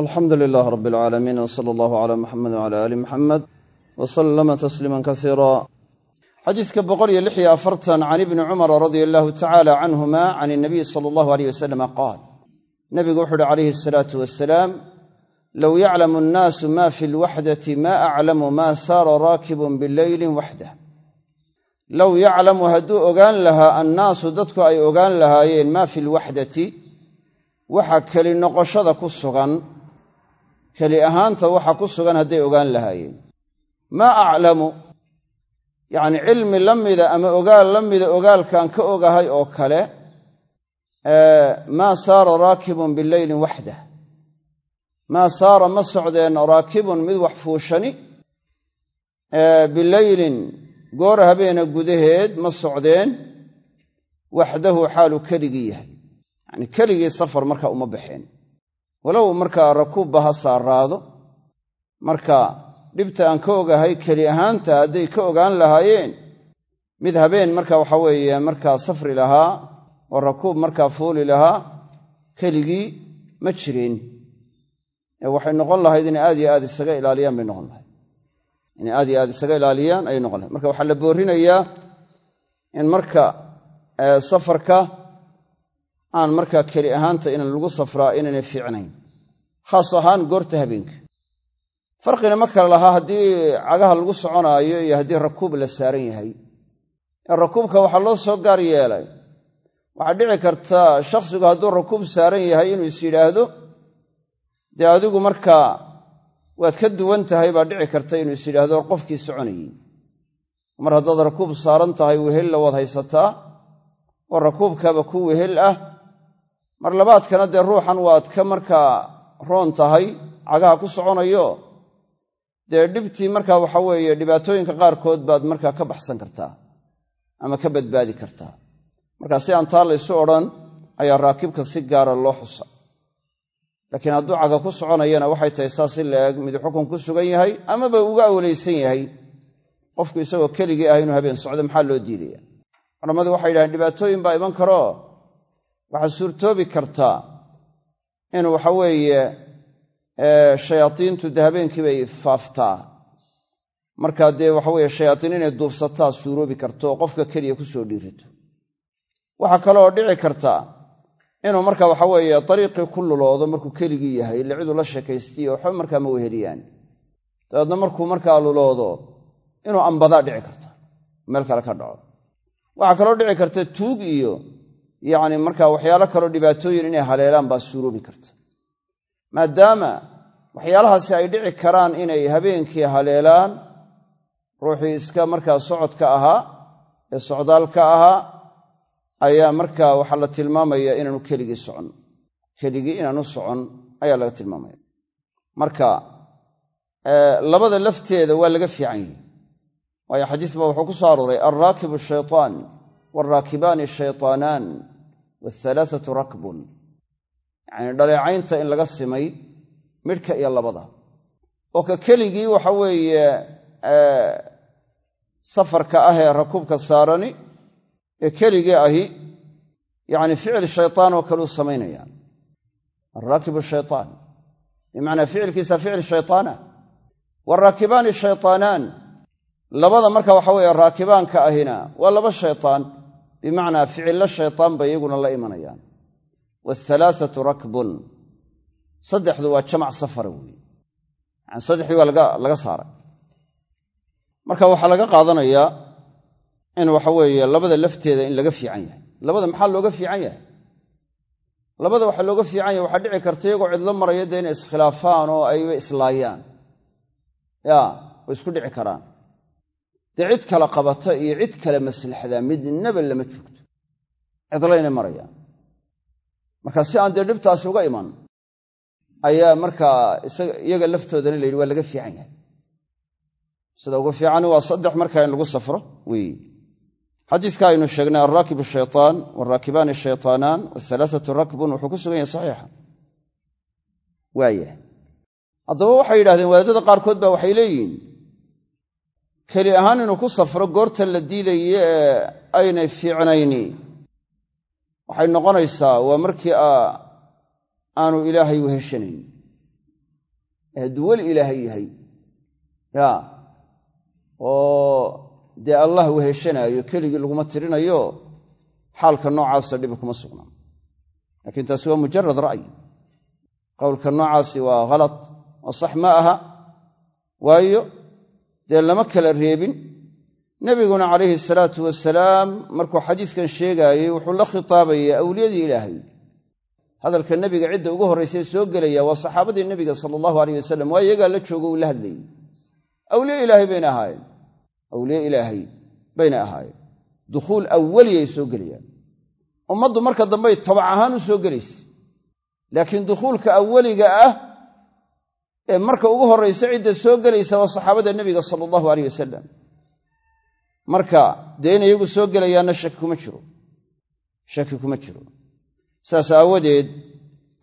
alxamdu lilaah rab alcaalamiin w sala allahu cala muxamed wcala aali muxamed wa sallama tasliima kasiira xadiiska boqol iyo lix iyo afartan can ibni cumara radia allahu tacala canhuma can inabiy sala allahu aleyh wasalama qaal. Nabigu wuxu uhi calayhi asalaatu wasalaam low yaclamu annaasu ma fi lwaxdati ma aclamu ma saara raakibun bileylin waxdah low yaclamu hadduu ogaan lahaa annaasu dadku ay ogaan lahaayeen ma fi lwaxdati waxa keli noqoshada keli ahaanta waxa ku sugan hadday ogaan lahaayeen. Maa aclamu yacni cilmi la mida ama ogaal la mida ogaalkan ka ogahay oo kale maa saara raakibun bileylin waxdah. Maa saara ma socdeen raakibun mid wax fuushani bileylin goor habeena gudaheed ma socdeen waxdahu xaalu keligii yahay. Yacni keligii safar marka uma baxeen walow markaa rakuubba ha saaraado marka dhibta aan ka ogahay keli ahaanta hadday ka ogaan lahaayeen mid habeen marka waxa weeye markaa safri lahaa oo rakuub markaa fuuli lahaa keligii ma jirin. Ee waxay noqon lahayd inay aad iyo aad isaga ilaaliyaan bay noqon lahayd. Inay aad iyo aad isaga ilaaliyaan ayay noqon lahayd. Marka waxaa la boorinayaa in marka safarka aan markaa keli ahaanta inan lagu safraa inaynay fiicnayn khaas ahaan goorta habeenka. Farqina ma kale lahaa haddii cagaha lagu soconaayo iyo haddii rakuub la saaran yahay. Ee rakuubka waxaa loo soo gaar yeelay. Waxaa dhici karta shakhsigu hadduu rakuub saaran yahay inuu is yidhaahdo dee adigu markaa waad ka duwan tahay baa dhici karta inuu is yidhaahdo or qofkii soconayey mar haddaad rakuub saaran tahay wehella waad haysataa oo rakuubkaaba ku wehel ah mar labaadkana dee ruuxan waad ka markaa roon tahay cagaha ku soconayo. Dee dhibtii markaa waxa weeye dhibaatooyinka qaarkood baad markaa ka baxsan kartaa ama ka badbaadi kartaa. Markaa si aan taa laysu odhan ayaa raakibka si gaara loo xusa. Laakiin hadduu caga ku soconayana waxay tahay saas in la mid xukun ku sugan yahay amaba uga awlaysan yahay. Qofku isagoo keligii ah inuu habeen socdo maxaa loo diidaya culammadu waxay yidhahdeen dhibaatooyin baa iman karoo waxaa suurtoobi kartaa in waxa weeye shayaadiintu dee habeenkii bay faaftaa. Markaa dee waxa weye shayaadiin inay duubsataa suuroobi karto qofka keliya ku soo dhiirato. Waxaa kaleoo dhici karta inuu marka waxa weeye dariiqii ku luloodo markuu keligii yahay ille ciduu la sheekaystiyo waxba markaa ma weheliyaan. Dabeedna markuu markaa luloodo inuu ambadaa dhici karta meel kale ka dhaco. Waxaa kaloo dhici karta tuug iyo yacni markaa waxyaalo kaloo dhibaatooyin inay haleelaan baa suuroobi karta. Maadaama waxyaalahaasi ay dhici karaan inay habeenkii haleelaan ruuxii iska markaa socodka ahaa ee socdaalka ahaa ayaa markaa waxaa la tilmaamaya inaanu keligii socon. Keligii inaanu socon ayaa laga tilmaamaya. Marka labada lafteeda waa laga fiican yihi waayo xadiis baa wuxuu ku soo arooray alraakibu shaytaan waalraakibaani shaytaanaan waalhalaathatu rakbun yacni dhaleecaynta in laga simay midhka iyo labada oo ka keligii waxa weeye safarka ah ee rakuubka saarani ee keligii ahi yacni ficil shaytaan oo kaleu samaynaya alraakibu shaytaan bimacnaa ficilkiisa ficil shaytaana waalraakibaani shaytaanaan labada marka waxa weeye raakibaanka ahina waa laba shaytaan bimacnaa ficillo shaytaan bay iyaguna la imanayaan. Waalhalaathatu rakbun. Saddexdu waa jamac safara weeye yani saddexdii waa laga saaray. Marka waxaa laga qaadanayaa in waxa weeye labada lafteeda in laga fiican yahay. Labada maxaa looga fiican yahay? Labada waxaa looga fiican yahay waxaa dhici karta iyagoo cidlo maraya dee inay iskhilaafaan oo ayba islaayaan. Ya way isku dhici karaan dee cid kala qabata iyo cid kale maslaxdaa midnaba lama joogto. Cidlaynay marayaan. Marka si aan dee dhibtaasi uga iman ayaa markaa iyaga laftoodana la yidhi waa laga fiican yahay. Sida ugu fiicani waa saddex markaa in lagu safro weeye xadiiska aynu sheegnay alraakibu shaytaan waalraakibaani shaytaanaan waalhalaathatu rakbun wuxuu ku sugan yahay saxiixa. Waaya haddaba waxay yidhahdeen wadaadada qaarkood baa waxay leeyihiin keli ahaan inuu ku safro goorta la diidaye ee aynay fiicnayni. Waxay noqonaysaa waa markii aanu ilaahay weheshanayn hadduu weli ilaahay yahay. Ya. Oo dee allah weheshanaayo keligii laguma tirinayo xaalka noocaasa dhibi kuma sugnaa laakiin taasi waa mujarad ra'yi. Qowlka noocaasi waa khalad oo sax ma aha. Waayo dee lama kala reebin. Nebiguna calayhi salaatu wasalaam markuu xadiiskan sheegaayey wuxuu la khitaabayay awliyadii ilaahay. Hadalka nebiga cidda ugu horraysay soo gelaya waa saxaabadii nebiga sala allahu aleyh wasalam waa iyagaa la joogo uu la hadlayey awliye ilaahay bayna ahaayeen. Awliye ilaahay bayna ahaayeen. Dukhuul awaliyay soo gelayaan. Ummaddu marka dambey tabac ahaan u soo gelaysa laakiin dukhuulka awaliga ah marka ugu horraysa cidda soo gelaysa waa saxaabada nebiga sala allahu aleyh wasalam marka dee in iyagu soo gelayaanna shaki kuma jiro. Shaki kuma jiro. Saas aawadeed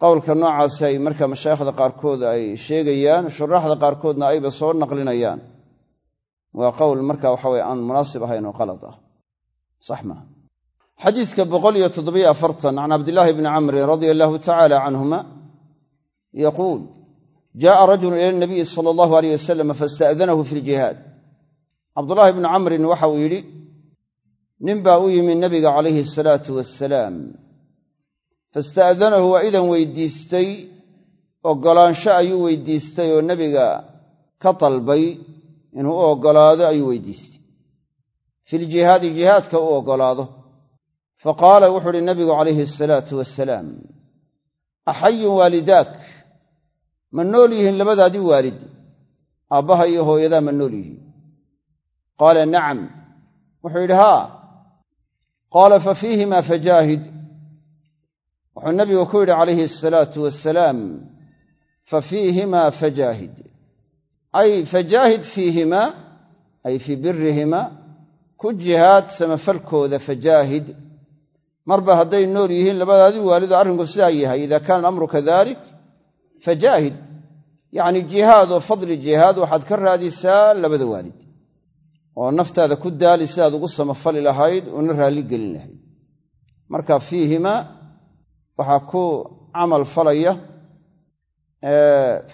qowlka noocaasi ay marka mashaayikhda qaarkood ay sheegayaan shuraaxda qaarkoodna ayba soo naqlinayaan. Waa qowl marka waxa weye aan munaasib ahayn oo qalad ah. Sax maaha xadiidka boqol iyo toddobiyo afartan can cabdillaahi bni camrin radia allahu tacaala canhuma yaquul jaءa rajulu ila nabiyi sala allahu aleyh wasalam faista'danahu fi ljihaad cabdullaahi bnu camrin waxa uu yidhi nin baa u yimi nabiga calayhi asalaatu wassalaam fasta'danahu waa idan weydiistay oggolaansho ayuu weydiistay oo nebiga ka dalbay inuu u oggolaado ayuu weydiistay filjihaadi jihaadka u oggolaado fa qaala wuxuu uhi nabigu calayhi asalaatu wasalaam axayun ma nool yihiin labadaadii waalid? Aabbaha iyo hooyadaa ma nool yihiin. Qaala nacam. Wuxuu yidhi haa. Qaala fa fiihimaa fajaahid. Wuxuu nabigu ku yidhi calayhi asalaatu wasalaam fa fiihimaa fajaahid. Ay fajaahid fiihimaa ay fii birihimaa ku jihaad samafalkooda fajaahid. Marba hadday nool yihiin labadaadii waalido arrinku sidaa yahay ida kaana alamru kadalik fajaahid yacni jihaad oo fadli jihaad waxaad ka raadisaa labada waalid oo naftaada ku daali sidaad ugu samafali lahayd una raalli gelin lahayd marka fiihimaa waxaa ku camal falaya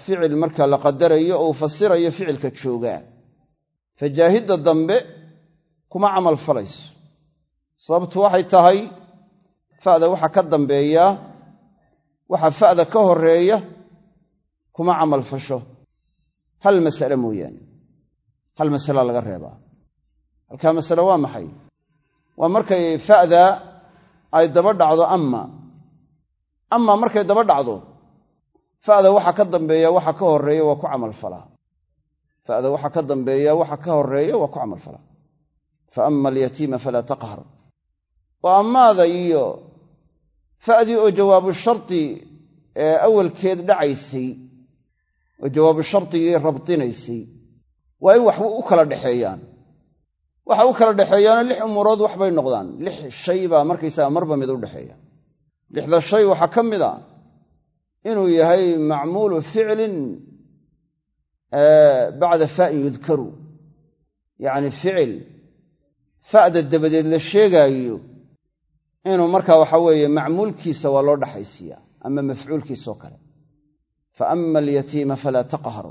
ficil marka la qadarayo oo uu fasirayo ficilka joogaa fajaahidda dambe kuma camal falayso sababtu waxay tahay fa'da waxa ka dambeeyaa waxa fa'da ka horreeya kuma camal fasho. Hal masale mooyaane? Hal masala laga reebaa? Halkaa masale waa maxay? Waa markay fa'da ay daba dhacdo amma. Ama markay daba dhacdo fa'da waxa ka dambeeya waxa ka horreeya waa ku camalfalaa fa'da waxa ka dambeeya waxa ka horreeya waa ku camalfalaa fa ama alyatiima falaa taqhar. Oo ammaada iyo fa'dii oo jawaabu shardi ee awalkeed dhacaysay oo jawaabu shardigii rabdinaysay waa in waxba u kala dhexeeyaan waxa u kala dhexeeyaano lix umuurood waxbay noqdaan. Lix shay baa markaysaga marba mid u dhexeeya lixda shay waxaa ka mid a inuu yahay macmuulu ficlin bacda fa'in yudkaru. Yacni ficil fa'da dabadeed la sheegaayo inuu markaa waxa weeye macmuulkiisa waa loo dhaxaysiiyaa ama mafcuulkiisoo kale fa ama alyatiima falaa taqhar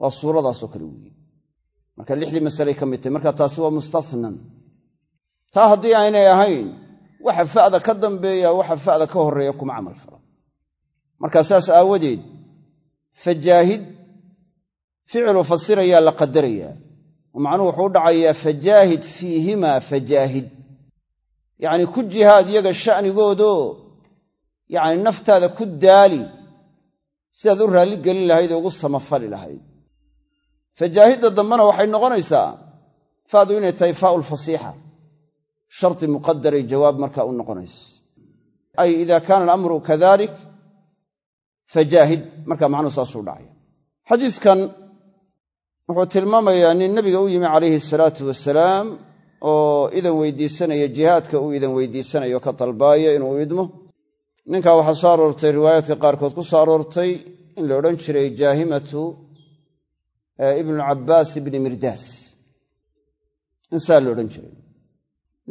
waa suuradaasoo kale weeye. Marka lixdii masaley ka mid tahy marka taasi waa mustathnan taa haddii aynay ahayn waxa fa'da ka dambeeya waxa fa'da ka horreeya kuma camal fala marka saas aawadeed fajaahid ficilu fasirayaa la qadarayaa. Oo macnuhu wuxuu u dhacayaa fajaahid fiihimaa fajaahid. Yacni ku jihaad iyaga sha'nigoodoo yacni naftaada ku daali sidaad u raalli gelin lahayd oo ugu samafali lahayd. Fajaahidda dambena waxay noqonaysaa fa'du inay tahay faa'u lfasiixa shardi muqadaray jawaab markaa u noqonayso. Ay ida kaana alamru kadalik fajaahid markaa macnuhu saasuu dhacaya xadiiskan wuxuu tilmaamayaa nin nabiga u yimi calayhi asalaatu wasalaam oo idan weydiisanaya jihaadka uu idan weydiisanayo ka dalbaayo inuu idmo ninkaa waxaa soo aroortay riwaayaadka qaarkood ku soo aroortay in la odhan jiray jaahimatu ibnucabaas ibni mirdaas. Insaa la odhan jiray.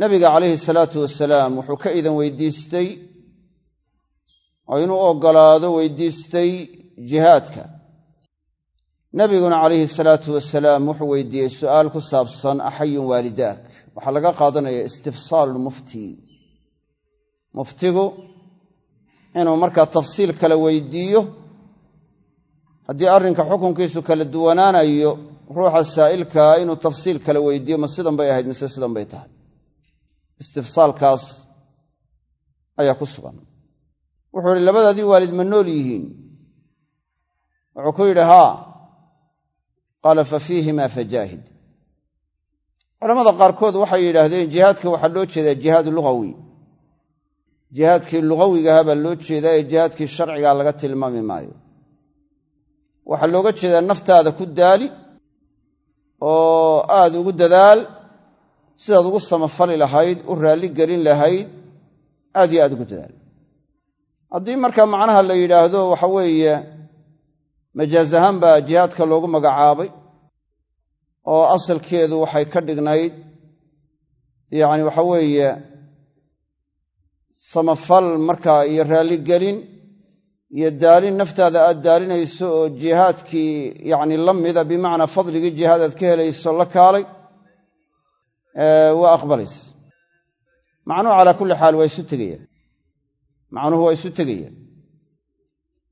Nabiga calayhi salaatu wasalaam wuxuu ka idan weydiistay oo inuu oggolaado weydiistay jihaadka. Nabiguna calayhi salaatu wasalaam wuxuu weydiiyey su'aal ku saabsan axayun waalidaak. Waxaa laga qaadanaya istifsaalu lmufti muftigu inuu markaa tafsiil kala weydiiyo. Haddii arrinka xukunkiisu kala duwanaanayo ruuxa saa'ilkaa inuu tafsiil kala weydiiyo ma sidan bay ahayd mise sidan bay tahay? Istifsaalkaas ayaa ku sugan. Wuxuu ihi labadaadii waalid ma nool yihiin. Wuxuu ku yidhi haa. Qaala fa fiihimaa fajaahid culamada qaarkood waxay yidhaahdeen jihaadka waxaa loo jeedaa jihaad lugawi jihaadkii lugawigaha baa loo jeedaa ee jihaadkii sharcigaa laga tilmaami maayo. Waxaa looga jeedaa naftaada ku daali oo aad ugu dadaal sidaad ugu samafali lahayd u raalli gelin lahayd aad iyo aad ugu dadaal. Haddii markaa macnaha la yidhaahdo waxa weeye majaaz ahaan baa jihaadka loogu magacaabay oo asalkeedu waxay ka dhignayd yacni waxa weeye samafal markaa iyo raalligelin iyo daalin naftaada aad daalinayso oo jihaadkii yacni la mida bimacnaa fadligii jihaad aad ka helayso la kaalay waa aqbalaysa. Macnuhu calaa kulli xaal waa isu tegayaan macnuhu waa isu tegayaan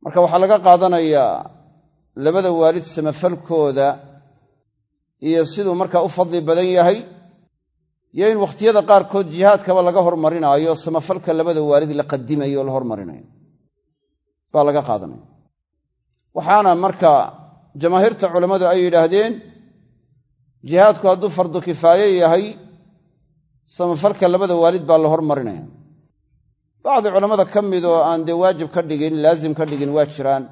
marka waxaa laga qaadanayaa labada waalid samafalkooda iyo siduu markaa u fadli badan yahay iyo in wakhtiyada qaarkood jihaadkaba laga hormarinaayo samafalka labada waalid la qadimayo la hormarinayo baa laga qaadanaya. Waxaana marka jamaahiirta culammadu ay yidhaahdeen jihaadku hadduu fardu kifaaye yahay samafalka labada waalid baa la hormarinaya. Bacdi culammada ka mid oo aan dee waajib ka dhigin laazim ka dhigin waa jiraan.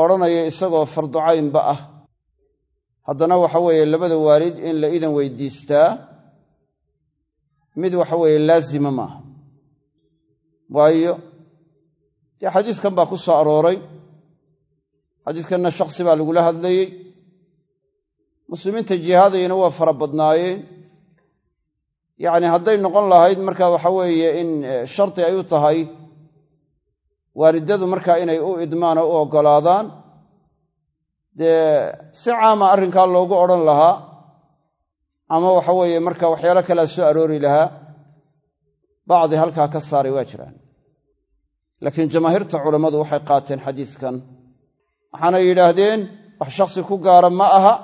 Odhanaya isagoo fardu caynba ah. Haddana waxa weeye labada waalid in la idan weydiistaa mid waxa weeye laazima maaha. Waayo dee xadiiskan baa ku soo arooray. Xadiiskanna shakhsi baa lagula hadlayey muslimiinta jihaadayana waa fara badnaayeen. Yacni hadday noqon lahayd marka waxa weeye in shardi ay u tahay waalidadu markaa inay u idmaan oo u oggolaadaan dee si caama arrinkaa loogu odhan lahaa ama waxa weeye marka waxyaalo kalea soo aroori lahaa bacdi halkaa ka saaray waa jiraan. Laakiin jamaahiirta culammadu waxay qaateen xadiiskan. Waxaanay yidhaahdeen wax shakhsi ku gaara ma aha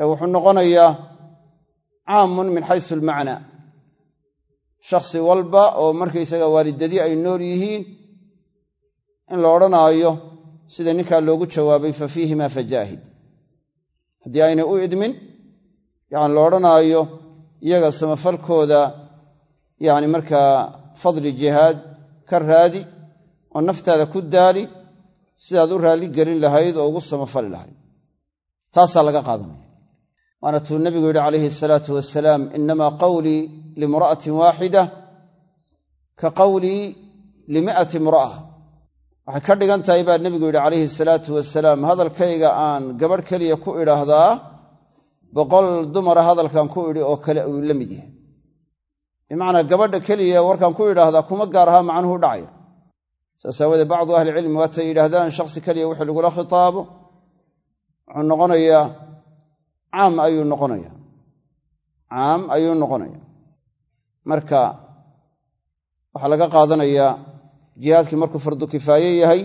ee wuxuu noqonayaa caamun min xaysu almacnaa shakhsi walba oo markaysaga waalidadii ay nool yihiin in la odhanaayo sida ninkaa loogu jawaabay fa fiihimaa fajaahid haddii aynay u idmin yacni la odhanaayo iyaga samafalkooda yacni markaa fadli jihaad ka raadi oo naftaada ku daali sidaad u raalli gelin lahayd oo ugu samafali lahayd. Taasaa laga qaadanaya. Waana tuu nebigu yidhi calayhi asalaatu wasalaam inamaa qawlii limra'atin waaxida ka qawlii limi'ati imra'a waxay ka dhigan tahay baa nebigu yidhi calayhi salaatu wasalaam hadalkayga aan gabadh keliya ku idhaahdaa boqol dumara hadalkan ku idhi oo kale uu la mid yahay. Bimacnaa gabadha keliya warkaan ku idhaahdaa kuma gaar ahaa macnuhu dhacaya. Saas aawoodee bacdu ahlicilmi waatay yidhaahdaan shakhsi keliya wixii lagula khitaabo wuxuu noqonayaa caam ayuu noqonayaa. Caam ayuu noqonayaa. Marka waxaa laga qaadanayaa jihaadkii markuu fardu kifaaye yahay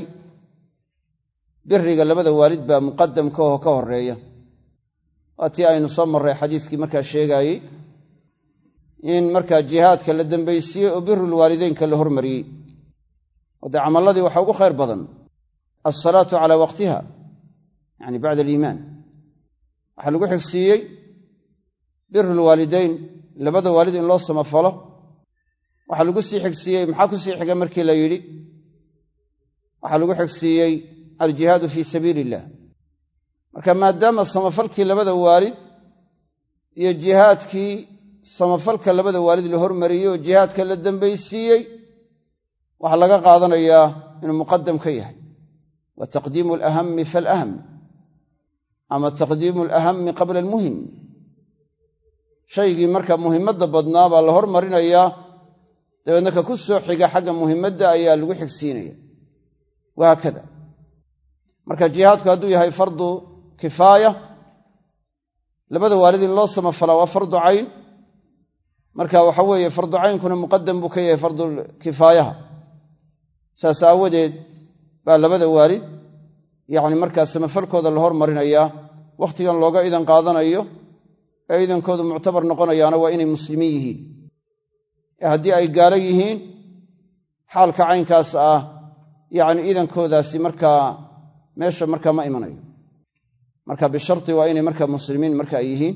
biriga labada waalid baa muqadamka oo ka horreeya waa tii aynu soo marray xadiiskii markaa sheegaayey in markaa jihaadka la dambaysiiyey oo birul waalideynka la hormariyey. Oo dee camalladii waxaa ugu khayr badan alsalaatu calaa waqtiha yani bacda aliimaan. Waxaa lagu xigsiiyey birul waalideyn labada waalid in loo samafalo. Waxaa lagu sii xigsiiyey maxaa ku sii xiga markii la yidhi? Waxaa lagu xigsiiyey aljihaadu fii sabiili illah marka maadaama samafalkii labada waalid iyo jihaadkii samafalka labada waalid la hormariyey oo jihaadka la dambaysiiyey waxaa laga qaadanayaa inuu muqadam ka yahay. Wa taqdiimu alahami faalaham ama taqdiimu alahami qabla almuhim shaygii marka muhimmadda badnaa baa la hormarinayaa dabeedna ka ku soo xiga xagga muhimmadda ayaa lagu xigsiinaya. Wahaakada marka jihaadku hadduu yahay fardu kifaaya. Labada waalid in loo samafalaa waa fardu cayn. Marka waxa weeye fardu caynkuna muqadam buu ka yahay fardu kifaayaha. Saas aawadeed baa labada waalid yacni markaa samafalkooda la hormarinayaa. Wakhtigan looga idan qaadanayo ee idankoodu muctabar noqonayaana waa inay muslimiin yihiin. Ee haddii ay gaalo yihiin xaalka caynkaas ah yacni idankoodaasi markaa meesha markaa ma imanayo marka bisharti waa inay markaa muslimiin marka ay yihiin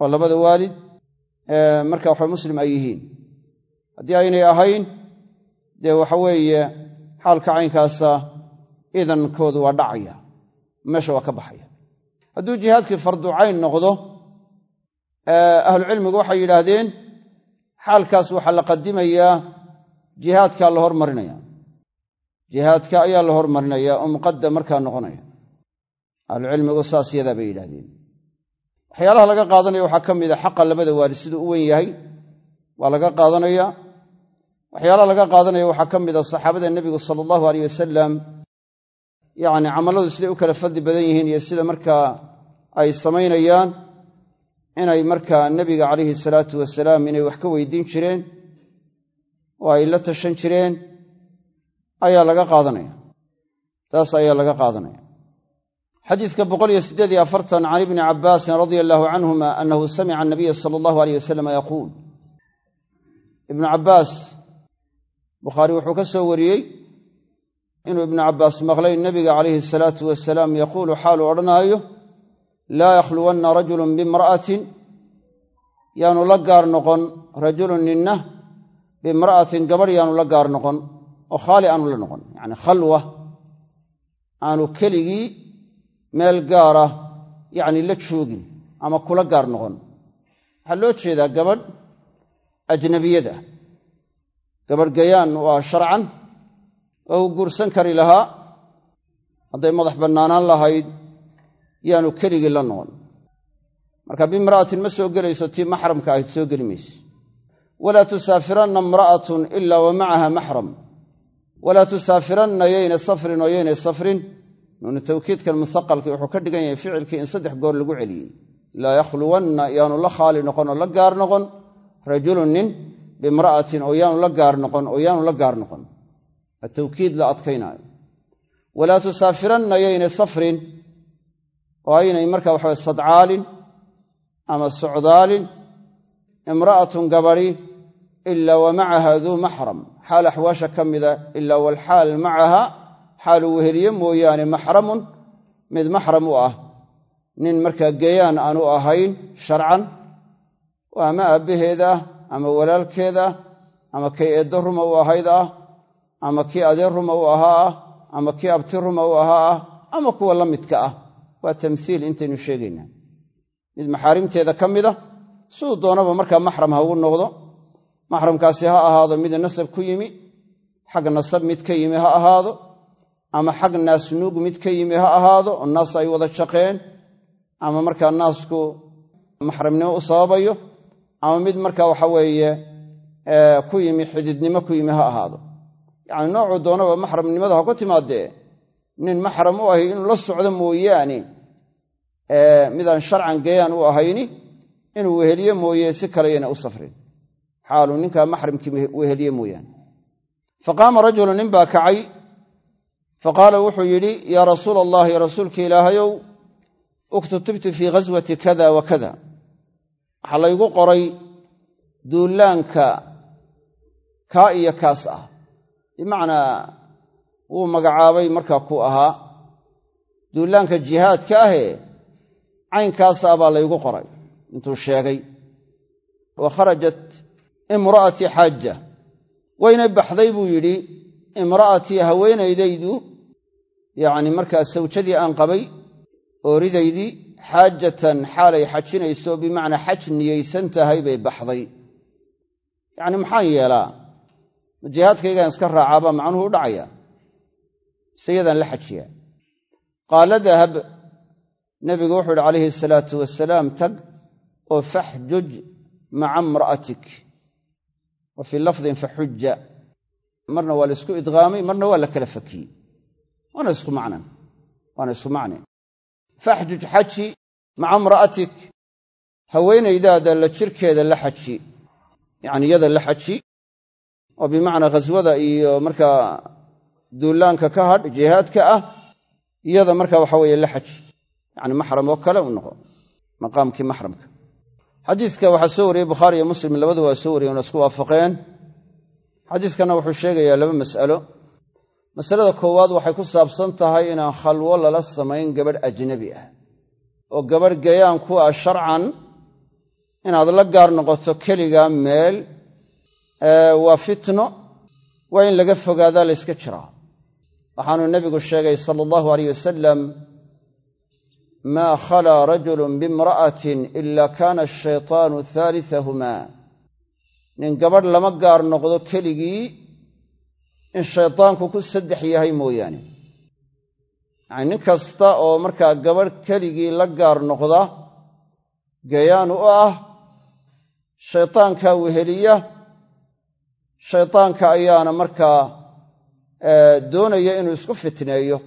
oo labada waalid marka waxa muslim ay yihiin. Haddii aynay ahayn dee waxa weeye xaalka caynkaasa idankoodu waa dhacaya meesha waa ka baxaya. Hadduu jihaadkii fardu cayn noqdo ahlucilmigu waxay yidhaahdeen xaalkaas waxaa la qadimayaa jihaadkaa la hormarinaya. Jihaadka ayaa la hormarinaya oo muqadam markaa noqonaya ahlucilmigu saas yadaa bay yidhahdeen waxyaalaha laga qaadanaya waxaa ka mida xaqa labada waalid siduu u wen yahay waa laga qaadanaya. Waxyaalaha laga qaadanaya waxaa ka mida saxaabada nebigu sala allahu aleyh wasalam yacni camalladu siday u kala fadli badan yihiin iyo sida markaa ay samaynayaan inay markaa nebiga calayhi salaatu wasalaam inay wax ka weydiin jireen oo ay la tashan jireen ayaa laga qaadanaya. Taas ayaa laga qaadanaya xadiiska siddeed iyo afartan can ibni cabbaasin radia allaahu canhuma annahu samica anabiya sala allahu aleyh wasalam yaquul. Ibnu cabbaas bukhaari wuxuu ka soo wariyey inuu ibnu cabbaas maqlay nebiga calayhi salaatu wasalaam yaquulu xaaluu odhanaayo laa yakhluwanna rajulun bimra'atin. Yaanu la gaar noqon rajulun ninna bimra'atin gabadh yaanu la gaar noqon oo khaali aanu la noqon yacni khalwa. Aanu keligii meel gaara yacni la joogin ama kula gaar noqon. Waxaa loo jeedaa gabadh ajnabiyad ah. Gabadh gayaan waa sharcan oo uu guursan kari lahaa hadday madax bannaanaan lahayd yaanu keligii la noqon. Marka bimra'atin ma soo gelayso tii maxramka ahayd soo geli mayse. Walaa tusaafiranna imra'atun ilaa wa macaha maxram. Walaa tusaafiranna yayna safrin oo yaynay safrin nuunu tawkiidkan musaqalkii wuxuu ka dhigan yahay ficilkii in saddex goor lagu celiyey. Laa yakhluwanna yaanu la khaali noqon oo la gaar noqon. Rajulun nin bimra'atin oo yaanu la gaar noqon oo yaanu la gaar noqon. Atawkiid la adkaynaayo. Walaa tusaafiranna yaynay safrin oo aynay marka waxawe sadcaalin ama socdaalin imra'atun gabadhi ilaa wa macaha duu maxram. Xaal axwaasha ka mida ilaa walxaal macaha xaaluu weheliye mooyaane maxramun mid maxram u ah. Nin markaa geyaan aanu ahayn sharcan ama aabbaheeda ah ama walaalkeeda ah ama kay eeddo ruma u ahayd ah ama kii adeer ruma u ahaa ah ama kii abti ruma u ahaa ah ama kuwa la midka ah. Waa tamhiil intaynu sheegaynaa. Mid maxaarimteeda ka mida siduu doonaba markaa maxram ha ugu noqdo. Maxramkaasi ha ahaado mid nasab ku yimi xag nasab mid ka yimi ha ahaado ama xag naasnuug mid ka yimi ha ahaado oo naas ay wada jaqeen ama markaa naasku maxramnimo u sababayo ama mid marka waxa weeye ku yimi xididnimo ku yimi ha ahaado. Yacni noocuu doonaba maxramnimada ha ku timaadee nin maxram u ahi inuu la socdo mooyaane midaan sharcan gayaan u ahayni inuu weheliye mooye si kale u safrin. Xaaluu ninkaa maxramkii weheliye mooyaane. Faqaama rajulu nin baa kacay faqaala wuxuu yidhi yaa rasuula allahi rasuulka ilaahayow uktutibtu fii ghaswati kada wa kada waxaa laygu qoray duulaanka kaa iyo kaas ah bimacnaa wuu magacaabay markaa ku ahaa duulaanka jihaadka ahee caynkaasa baa laygu qoray intuu sheegay wa kharajat imra'atii xaaja waynay baxday buu yidhi imra'atii haweenaydaydu yacni markaa sawjadii aan qabay ooridaydii xaajatan xaalay xajinayso bimacnaa xaj niyeysan tahay bay baxday. Yacni maxaan yeelaa? Jihaadkaygaan iska raacaabaa macnuhu u dhacaya. Mise yadaan la xajiyaa. Qaala dahab nebigu wuxuu yidhi calayhi salaatu wasalaam tag oo faxjuj maca imra'atik wa fii lafdin faxujja marna waa la isku idqaamay marna waa la kala fakiyey waana isku macnan. Waana isku macne faxjuj xaji maca imra'atik. Haweenaydaada la jirkeeda la xaji. Yacni iyada la xaji. Oo bimacnaa ghaswada iyo markaa duulaanka ka hadh jihaadka ah iyada marka waxa weeye la xaji. Yacni maxram oo kale u noqo. Maqaamkii maxramka. Xadiiska waxaa soo wariyey bukhaari iyo muslim labadu waa soo wariyeen oo isku waafaqeen. Xadiiskana wuxuu sheegayaa laba mas'alo masalada koowaad waxay ku saabsan tahay inaan khalwo lala samayn gabadh ajnabi ah. Oo gabadh gayaan ku ah sharcan inaad la gaar noqoto keligaa meel waa fitno waa in laga fogaadaa layska jiraa waxaanuu nebigu sheegay sala allahu aleyh wasalam maa khalaa rajulun biimra'atin ila kaana ashaytaanu haalisahumaa nin gabadh lama gaar noqdo keligii in shaydaanku ku saddex yahay mooyaane. Yacni nin kasta oo markaa gabadh keligii la gaar noqda gayaan u ah shaydaankaa weheliya shaydaanka ayaana markaa doonaya inuu isku fitneeyo.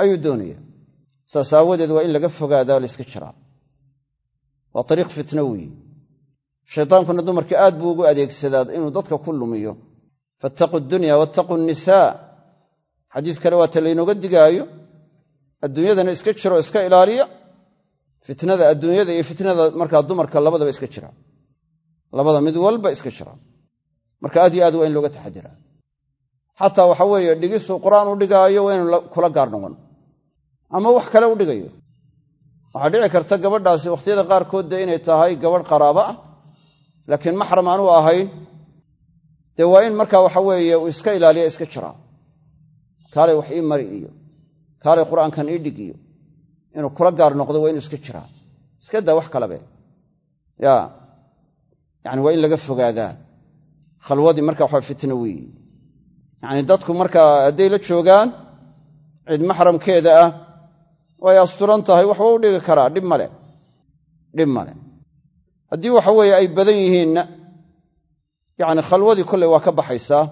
Ayuu doonaya. Saas aawadeed waa in laga fogaadaa layska jiraa waa ariiq fitno weeye shaydaankuna dumarka aad buu ugu adeegsadaa inuu dadka ku lumiyo fattaquu dunya wattaquu nisaa. Xadiis kale waata laynooga digaayo. Adduunyadana iska jiro iska ilaaliya. Fitnada adduunyada iyo fitnada markaa dumarka labadaba iska jira. Labada mid walba iska jira. Marka aad yo aad waa in looga taxadiraa xataa waxa weeye dhigisuu qur'aan u dhigaayo waa inu kula gaar noqon. Ama wax kale u dhigayo. Waxaa dhici karta gabadhaasi wakhtiyada qaarkood dee inay tahay gabadh qaraabo ah. Laakiin maxram aanu ahayn dee waa in marka waxa weeye uu iska ilaaliya iska jiraa kaalay wax ii mari iyo. Kaalay qur'aankan ii dhig iyo. Inuu kula gaar noqdo waa inuu iska jiraa iska daa wax kalabe ya. Yani waa in laga fogaadaa khalwadii marka waxa fitno weeye yacni dadku markaa hadday la joogaan cid maxramkeeda ah way asturan tahay waxba u dhigi karaa dhib male dhib male haddii waxa weeye ay badan yihiinna yacni khalwadii kolley waa ka baxaysaa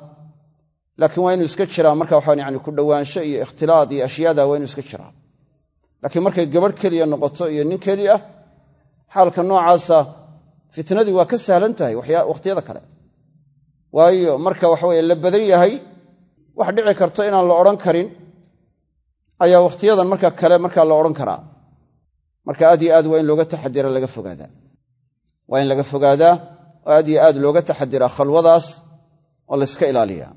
laakiin waa inuu iska jiraa marka waxaan yani ku dhowaansho iyo ikhtilaad iyo ashyaada waa inuu iska jiraa. Laakiin markay gabadh keliya noqoto iyo nin keli ah xaalka noocaasa fitnadii waa ka sahlan tahay wakhtiyada kale. Waayo marka waxaweye la badan yahay wax dhici karto inaan la odhan karin ayaa wakhtiyadan marka kale markaa la odhan karaa. Marka aad yo aad waa in looga taxadira laga fogaadaa. Waa in laga fogaadaa oo aad yo aad looga taxadiraa khalwadaas oo layska ilaaliyaa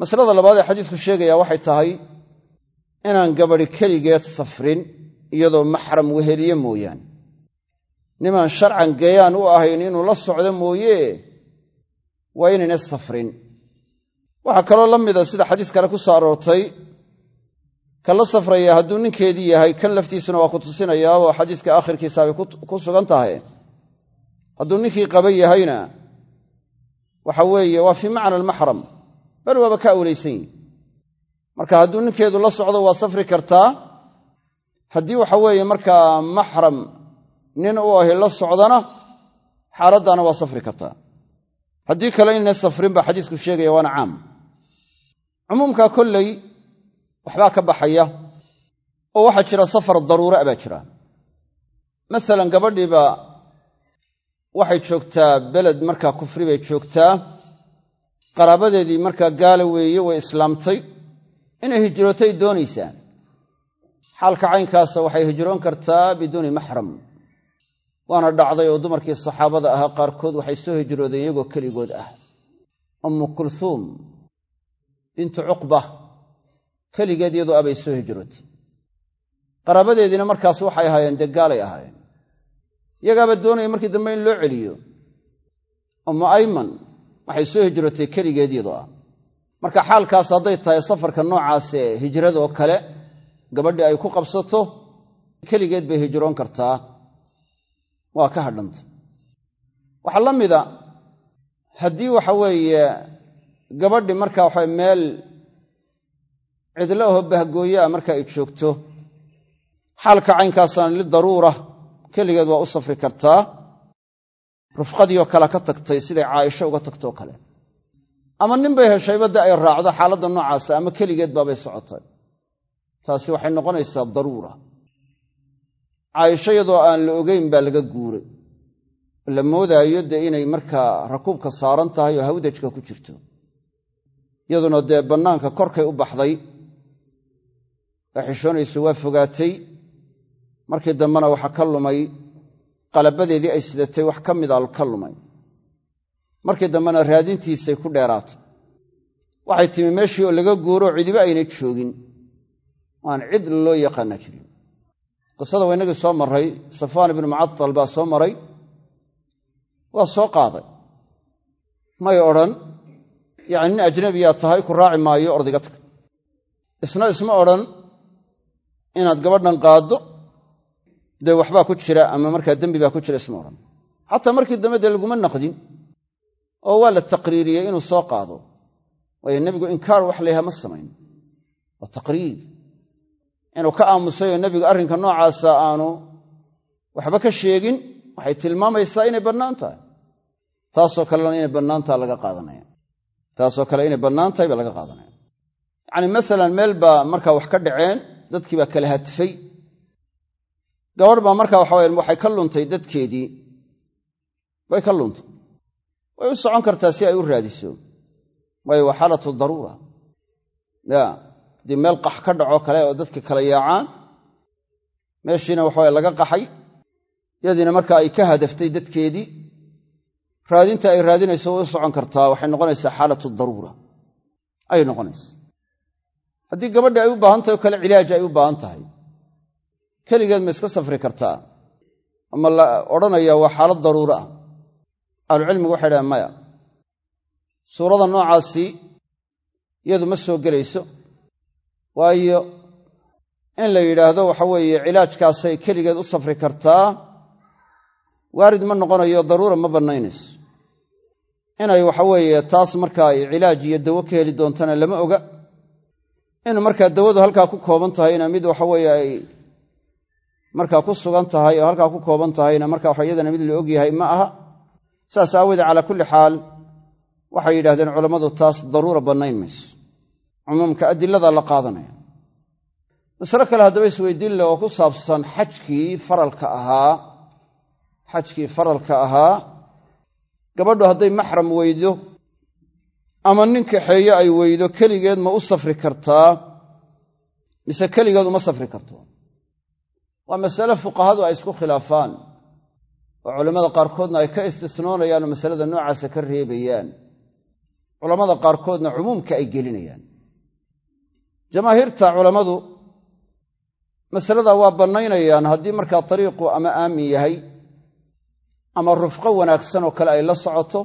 masalada labaad ee xadiisku sheegaya waxay tahay inaan gabadi keligeed safrin iyadoo maxram weheliye mooyaane nimaan sharcan gayaan u ahayn inuu la socdo mooye waa inayna safrin. Waxaa kaloo la mida sida xadiis kale ku soo aroortay ka la safraya hadduu ninkeedii yahay kan laftiisuna waa ku tusinayaa oo xadiiska aakhirkiisa bay ku sugan tahay hadduu ninkii qaba yahayna waxa weeye waa fii macna almaxram bal waaba ka awlaysan yihi marka hadduu ninkeedu la socdo waa safri kartaa haddii waxa weeye markaa maxram nin u ahi la socdana xaaladdaana waa safri kartaa. Haddii kale inayna safrin baa xadiisku sheegaya waana caam. Cumuumka kolley waxbaa ka baxaya oo waxaa jira safar daruura baa jira. Masalan gabadhiiba waxay joogtaa beled markaa kufri bay joogtaa. Qaraabadeedii markaa gaala weeye way islaamtay. Inay hijrootay doonaysaa xaalka caynkaasa waxay hijroon kartaa biduuni maxram. Waana dhacday oo dumarkii saxaabada ahaa qaarkood waxay soo hijroodeen iyagoo keligood ah. Ummu kulhuum bintu cuqba keligeed iyadoo abay soo hijrootay. Qaraabadeediina markaas waxay ahaayeen dee gaalay ahaayeen iyagaaba doonaya markii dambe in loo celiyo. Ummu ayman waxay soo hijrootay keligeed iyadoo ah marka xaalkaas hadday tahay safarka noocaasee hijradoo kale gabadhii ay ku qabsato keligeed bay hijroon kartaa. Waa ka hadhanta waxaa la mida haddii waxa weeye gabadhi marka waxa meel cidlo aho bahgooyaa marka ay joogto xaalka caynkaasaan lidaruura keligeed waa u safri kartaa rufqadiioo kale ka tagtay siday caaisho uga tagtoo kale. Ama nin bay heshayba de ay raacdo xaaladda noocaasa ama keligeed baabay socotay taasi waxay noqonaysaa daruura. Caaisho iyadoo aan la ogeyn baa laga guuray. La moodaayo dee inay markaa rakuubka saaran tahay oo hawdajka ku jirto. Iyaduna dee bannaanka korkay u baxday. Waa xishoonayso waa fogaatay markii dambena waxaa ka lumay qalabadeedii ay sidatay wax ka mida ka lumay. Markii dambena raadintiisay ku dheeraatay waxay timi meeshii oo laga guuro cidiba ayna joogin. Aan cid loo yaqaana jirin. Qisada waa inagii soo marray safwaan ibnu mucatal baa soo maray waa soo qaaday. May odhan yacni nin ajnabiyaa tahay ku raaci maayo ordiga tag. Isna isma odhan inaad gabadhan qaaddo dee waxbaa ku jira ama markaa dembi baa ku jira isma odhan xataa markii dambe dee laguma naqdin oo waa la taqriiriyey inuu soo qaado. Waayo nebigu inkaar wax layha ma samayn. Waa taqriir inuu ka aamusay oo arrinka noocaasa aanu waxba ka sheegin waxay tilmaamaysaa inay bannaan tahay. Taasoo kalena inay bannaan taha laga qaadanaya. Taasoo kale inay bannaan tahay laga qaadanaya. Yacni masalan meel baa markaa wax ka dhaceen dadkii baa kala hatifay gabadh baa markaa waxa waya waxay ka luntay dadkeedii. Way ka luntay. Way u socon kartaa si ay u raadiso. Waayo waa xaalatu daruura. Ya haddii meel qax ka dhaco kale oo dadka kala yaacaan meeshiina waxawaya laga qaxay. Yadiina marka ay ka hadaftay dadkeedii. Raadinta ay raadinayso way u socon kartaa waxay noqonaysaa xaalatu daruura. Ayay noqonaysaa. Haddii gabadhi ay u baahan tahay oo kale cilaaj ay u baahan tahay keligeed ma iska safri kartaa. Ama la odhanaya waa xaalad daruuro ah. Ahlucilmigu waxay dhahaan maya suurada noocaasi iyadu ma soo gelayso. Waayo in la yidhaahdo waxa weeye cilaajkaasay keligeed u safri kartaa waarid ma noqonayo daruura ma bannaynayso inay waxa weeye taas markaa ay cilaaj iyo dawo ka heli doontana lama oga. In markaa dawadu halkaa ku kooban tahayna mid waxa weeye ay markaa ku sugan tahay oo halkaa ku kooban tahayna marka waxa iyadana mid la og yahay ma aha. Saas aawoodee calaa kulli xaal waxay yidhahdeen culammadu taas daruura bannayn mayso. Cumuumka adilada la qaadanaya. Masale kale haddaba isweydiin leh oo ku saabsan xajkii faralka ahaa xajkii faralka ahaa gabadhu hadday maxram weydo ama nin kaxeeye ay weydo keligeed ma u safri kartaa mise keligeed uma safri karto waa masale fuqahadu ay isku khilaafaan oo culammada qaarkoodna ay ka istisnoonayaan oo masalada noocaasa ka reebayaan. Culammada qaarkoodna cumuumka ay gelinayaan. Jamaahiirta culammadu masaladaa waa bannaynayaan haddii markaa dariiqu ama aamin yahay ama rufqo wanaagsan oo kale ay la socoto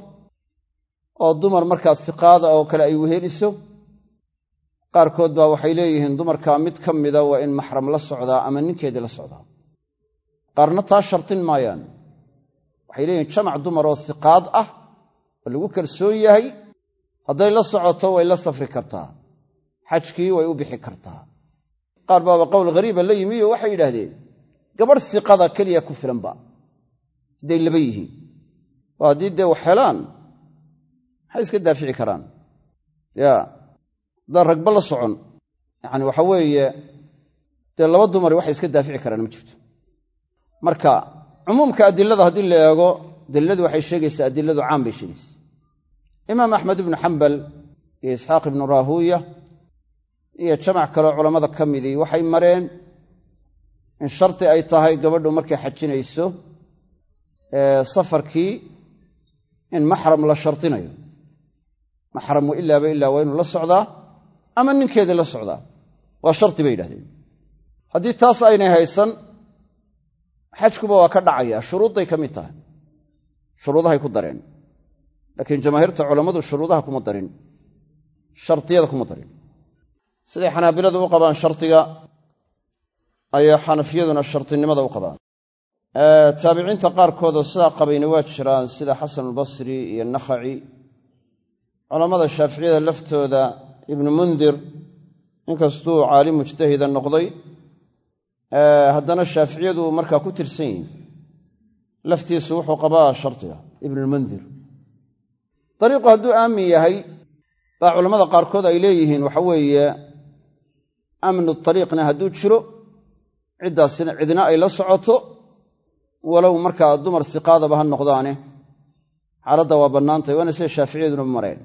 oo dumar markaa siqaada oo kale ay weheliso qaarkood baa waxay leeyihiin dumarkaa mid ka mida waa in maxram la socdaa ama ninkeedii la socdaa. Qaarna taa shartin maayaan. Waxay leeyihiin jamac dumar oo siqaad ah oo lagu kalsoon yahay hadday la socoto way la safri kartaa xajkii way u bixi kartaa. Qaar baaba qowl ghariiba la yimi oo waxay yidhaahdeen gabadh siqada keliya ku filanba hadday laba yihiin. Oo haddii dee wax helaan maxay iska daafici karaan? Ya haddaan ragba la socon. Yacani waxa weeye dee laba dumari waxay iska daafici karaan ma jirto. Marka cumuumka adilada haddii la eego daliladu waxay sheegaysaa adiladu caam bay sheegaysaa. Imaam axmed ibnu xambal iyo isxaaq ibnu raahuuya iyo jamac kaleo culammada ka midii waxay mareen in sharti ay tahay gabadhu markay xajinayso safarkii in maxram la shardinayo maxram wa ilaaba ilaa waa inuu la socdaa ama ninkeedii la socdaa. Waa sharti bay yidhahdeen. Haddii taas aynay haysan xajkuba waa ka dhacaya. Shuruudday ka mid tahay. Shuruudahay ku dareen. Laakiin jamaahiirta culammadu shuruudaha kuma darin. Shardiyada kuma darin. Siday xanaabiladu u qabaan shardiga ayaa xanafiyaduna shardinimada u qabaan. Taabiciinta qaarkoodoo sidaa qabayna waa jiraan sida xasanulbasri iyo nakhaci. Culammada shaaficiyada laftooda ibnu mundir inkastuu caalim mujtahida noqday haddana shaaficiyadu markaa ku tirsan yihiin laftiisu wuxuu qabaa shardiga ibnulmundir dariiqu hadduu aamin yahay baa culammada qaarkood ay leeyihiin waxa weeye amnu tariiqna hadduu jiro ciddaasina cidna ay la socoto walow markaa dumar siqaadaba ha noqdaane. Xaaladda waa bannaantahy waana sida shaaficiyaduna mareen.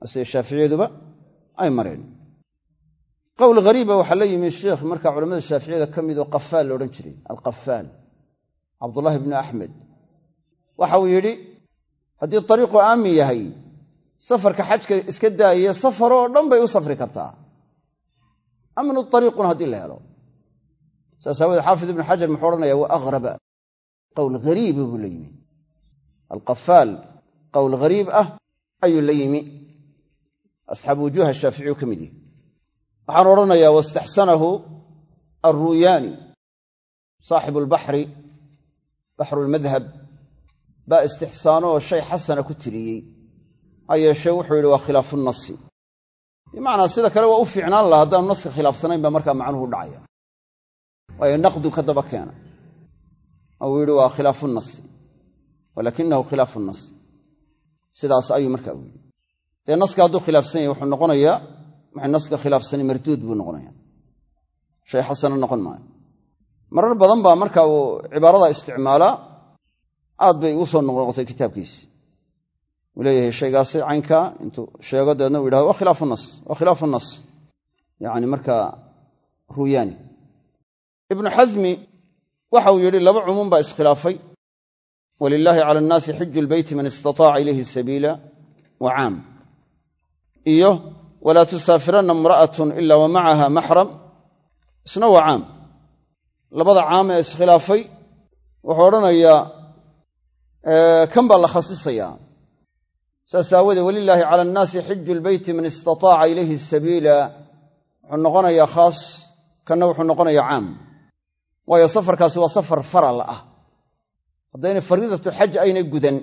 Waa sida shaaficiyaduba ay mareen. Qowl hariiba waxaa la yimi sheikh markaa culamada shaaficiyada ka mid oo qafaal la odhan jiray alqafaal cabdullaahi bnu axmed waxa uu yidhi haddii ariiqu aamin yahay safarka xajka iska daaye safaroo dhan bay u safri kartaa. Amnu ariiquna haddii la helo. Saas aawoodee xaafid ibnu xajar muxuu odhanaya wa aqraba qowl hariiba buu la yimi. Alqafaal qowl hariib ah ayuu la yimi asxaabu wujuuha shaaficiyu ka mid yihi waxaan odhanayaa wastaxsanahu alruuyaani saaxibu albaxri baxru lmadhab baa istixsaano oo shay xasana ku tiriyey ha yeeshee wuxuu yidhi waa khilaafu nasi bimacnaa sida kale waa u fiicnaan laha haddaanu naska khilaafsanayn baa markaa macnuhu dhacaya waayo naqdu ka daba keena ou yidhi waa khilaafu nasi walakinahu ayuu markaa u dee naska hadduu khilaafsan yahy wuxuu noqonayaa waxay naska khilaafsani marduud buu noqonaya shay xasana noqon maayo. Marar badan baa marka uu cibaarada isticmaalaa aad bay igu soo noqnoqotay kitaabkiisi uu leeyahay shaygaasi caynkaa intuu sheego dabeedna u yidhahdo waa khilaafu nas waa khilaafu nas yacni markaa ruuyaani. Ibnu xasmi waxa uu yidhi laba cumuum baa iskhilaafay. Walilaahi cala annaasi xiju lbeyti man istataaca ilayhi sabiila wa caam iyo walaa tusaafiranna imra'atun ila wa macaha maxram. Isna waa caam. Labada caam ee iskhilaafay wuxuu odhanayaa kan baa la khasisayaa saas aawoodee walilaahi cala annaasi xiju lbeyti man istataaca ilayhi sabiila. Wuxuu noqonayaa khaas kanna wuxuu noqonayaa caam. Waayo safarkaasi waa safar faral ah. Haddaynay fariidatu xaj aynay gudan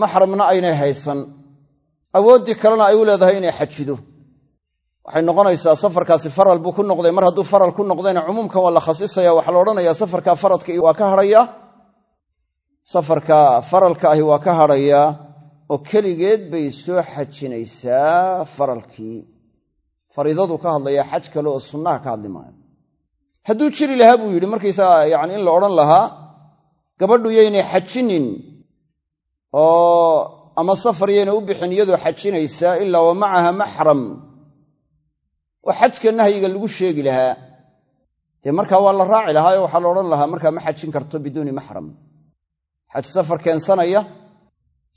maxramna aynay haysan awooddii kalena ay u leedahay inay xajido. Waxay noqonaysaa safarkaasi faral buu ku noqday. Mar hadduu faral ku noqdayna cumuumkan waa la khasisaya waxaa la odhanayaa safarka faradka waa ka hadhayaa safarka faralka ahi waa ka hadhayaa oo keligeed bay soo xajinaysaa faralkii. Fariidaduu ka hadlayaa xaj kale oo sunnaha ka hadli maayo. Hadduu jiri lahaa buu yidhi markaysaga yacni in la odhan lahaa gabadhu yaynay xajinin oo ama safar yaynay u bixin iyadoo xajinaysaa ilaa wa macaha maxram. Oo xajka nahyiga lagu sheegi lahaa. Dee markaa waa la raaci lahaa oo waxaa la odhan lahaa markaa ma xajin karto biduuni maxram. Xaj safar keensanaya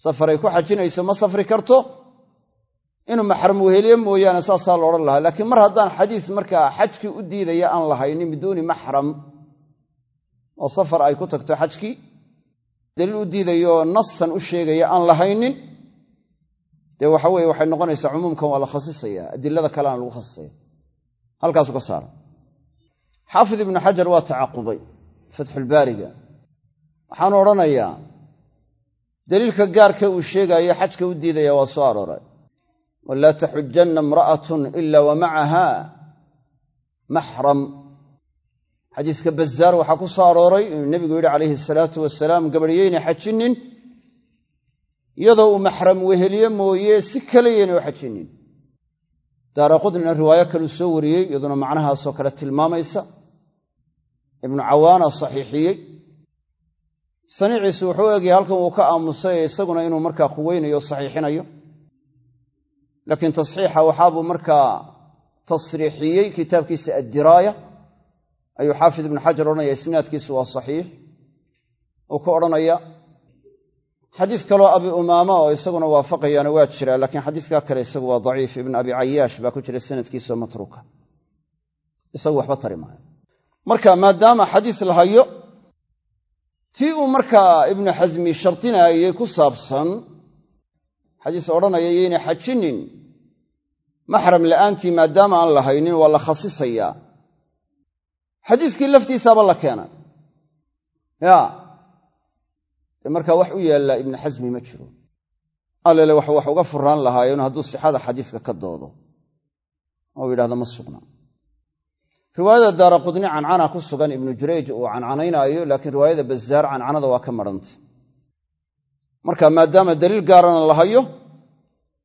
safaray ku xajinayso ma safri karto. Inuu maxram weheliye mooyaane saasaa la odhan lahaa. Laakiin mar haddaan xadiis markaa xajkii u diidaya aan lahaynin biduuni maxram oo safar ay ku tagto xajkii daliil u diidayo nasan u sheegaya aan lahaynin dee waxa weye waxay noqonaysaa cumuumkan waa la khasisaya adilada kaleana lagu khasisaya halkaasu ka saara xaafid ibnu xajar waa tacaqubay fatxulbaariga waxaanu odhanayaa daliilka gaarka uu sheegaayo xajka u diidaya waa soo arooray. Walaa taxujanna imra'atun ila wa macaha maxram xadiiska bazaar waxaa ku soo arooray inuu nebigu yidhi calayhi salaatu wasalaam gabadhyaynay xajinin iyadoo uu maxram weheliye mooye si kale yaynay u xajinin daara qudnina riwaayo kaluu soo wariyey iyaduna macnahaasoo kale tilmaamaysa. Ibnu cawaana saxiixiyey. Saniiciisu wuxuu egyahay halkan uu ka aamusay isaguna inuu markaa quweynayo saxiixinayo. Laakiin tasxiixa waxaabuu markaa tasriixiyey kitaabkiisa addiraaya ayuu xaafid ibnu xajar odhanaya isnaadkiisu waa saxiix. Uu ka odhanaya xadiis kaloo abi umaama oo isaguna waafaqayaana waa jira laakiin xadiiskaa kale isagu waa daciif. Ibn abi cayaash baa ku jira sanadkiisao matruuka. Isagu waxba tari maayo. Marka maadaama xadiis la hayo tii uu markaa ibnu xasmi shardinaayey ku saabsan xadiis odhanaya yaynay xajinin maxram la'aantii maadaama aan la haynin waa la khasisayaa xadiiskii laftiisaaba la keenay. Ya. Dee markaa wax u yaallaa ibnu xasmi ma jiro. Allele wax uga furaan lahaayeen hadduu sixada xadiiska ka doodo. Oo yidhahdo ma sugna. Riwaayada daara qudni cancana ku sugan ibnu jurayj uu cancanaynaayo laakiin riwaayada bazaar cancanada waa ka marhanta marka maadaama daliil gaarana la hayo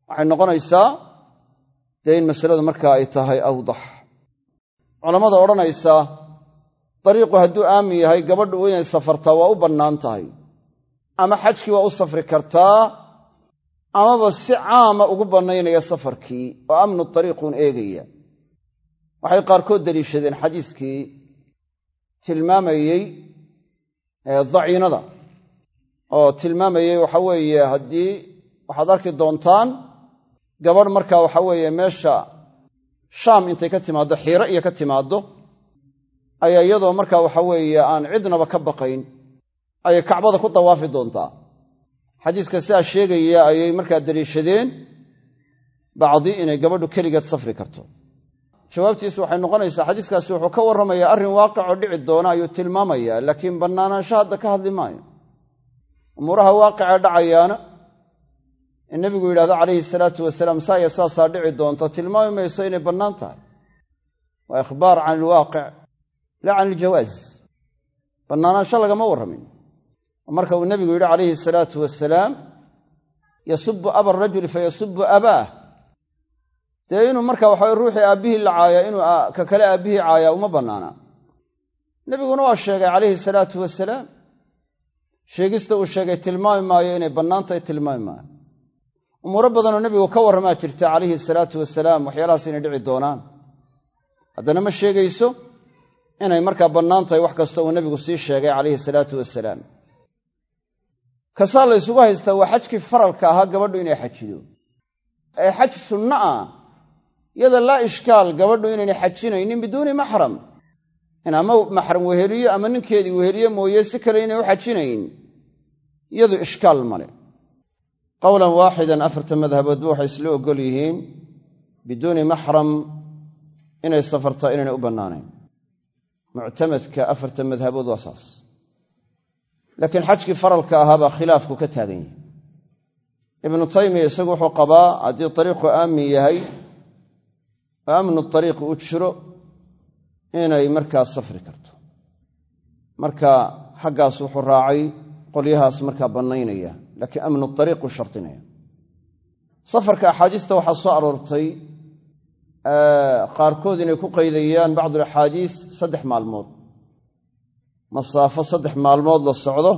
waxay noqonaysaa dee in masaladu markaa ay tahay awdax. Culammada odhanaysa dariiqu hadduu aamin yahay gabadhu inay safartaa waa u bannaan tahay. Ama xajkii waa u safri kartaa amaba si caama ugu bannaynaya safarkii oo amnu dariiquun eegaya. Waxay qaarkood deliishadeen xadiiskii tilmaamayey daciinada. Oo tilmaamayey waxa weeye haddii waxaad arki doontaan gabadh markaa waxa weeye meesha shaam intay ka timaaddo xiiro iyo ka timaaddo ayaa iyadoo markaa waxa weeye aan cidnaba ka baqayn ayay kacbada ku dawaafi doontaa. Xadiiska sidaa sheegaya ayay markaa deliishadeen bacdi inay gabadhu keligeed safri karto. Jawaabtiisu waxay noqonaysaa xadiiskaasi wuxuu ka warramayaa arrin waaqicoo dhici doona ayuu tilmaamayaa laakiin bannaanaansho hadda ka hadli maayo. Umuuraha waaqicee dhacayaana in nebigu yidhahdo calayhi salaatu wasalaam saa iyo saasaa dhici doonta tilmaami mayso inay bannaan tahay. Waa ikhbaar can ilwaaqic laa can iljawaaz bannaanaansho lagama warramin. Marka uu nebigu yidhi calayhi salaatu wasalaam yasubu aba arajuli fayasubu abaah dee inuu marka waxawe ruuxii aabbihii la caayaa inuu ka kale aabbihii caayaa uma bannaana. Nebiguna waa sheegay calayhi salaatu wasalaam sheegista uu sheegay tilmaami maayo inay bannaan tahay tilmaami maayo. Umuuro badanoo nebigu ka warramaa jirta calayhi salaatu wasalaam waxyaalahaas inay dhici doonaan. Haddana ma sheegayso inay markaa bannaan tahay wax kasta uu nebigu sii sheegay calayhi salaatu wasalaam kasaa la ysugu haystaa waa xajkii faralka ahaa gabadhu inay xajido. Ee xaj sunno ah yada laa ishkaal gabadhu inaynay xajinaynin biduuni maxram. In ama maxram weheliyo ama ninkeedii weheliye mooye si kale inay u xajinayn. Iyadu ishkaal male qowlan waaxidan afarta madhaboodba waxay isla ogol yihiin biduuni maxram inay safartaa inaynay u bannaanayn muctamadka afarta madhabood waa saas. Laakiin xajkii faralka ahaabaa khilaafku ka taagan yahay. Ibnu taymiya isagu wuxuu qabaa haddii ariiqu aamin yahay oo amnu ariiqi u jiro inay markaa safri karto. Marka xaggaas wuxuu raacay qolyahaas markaa bannaynaya laakiin amnu ariiqu shardinaya safarka axaadiista waxaa soo aroortay qaarkood inay ku qaydayaan bacdu alaxaadiis saddex maalmood. Masaafo saddex maalmood la socdo.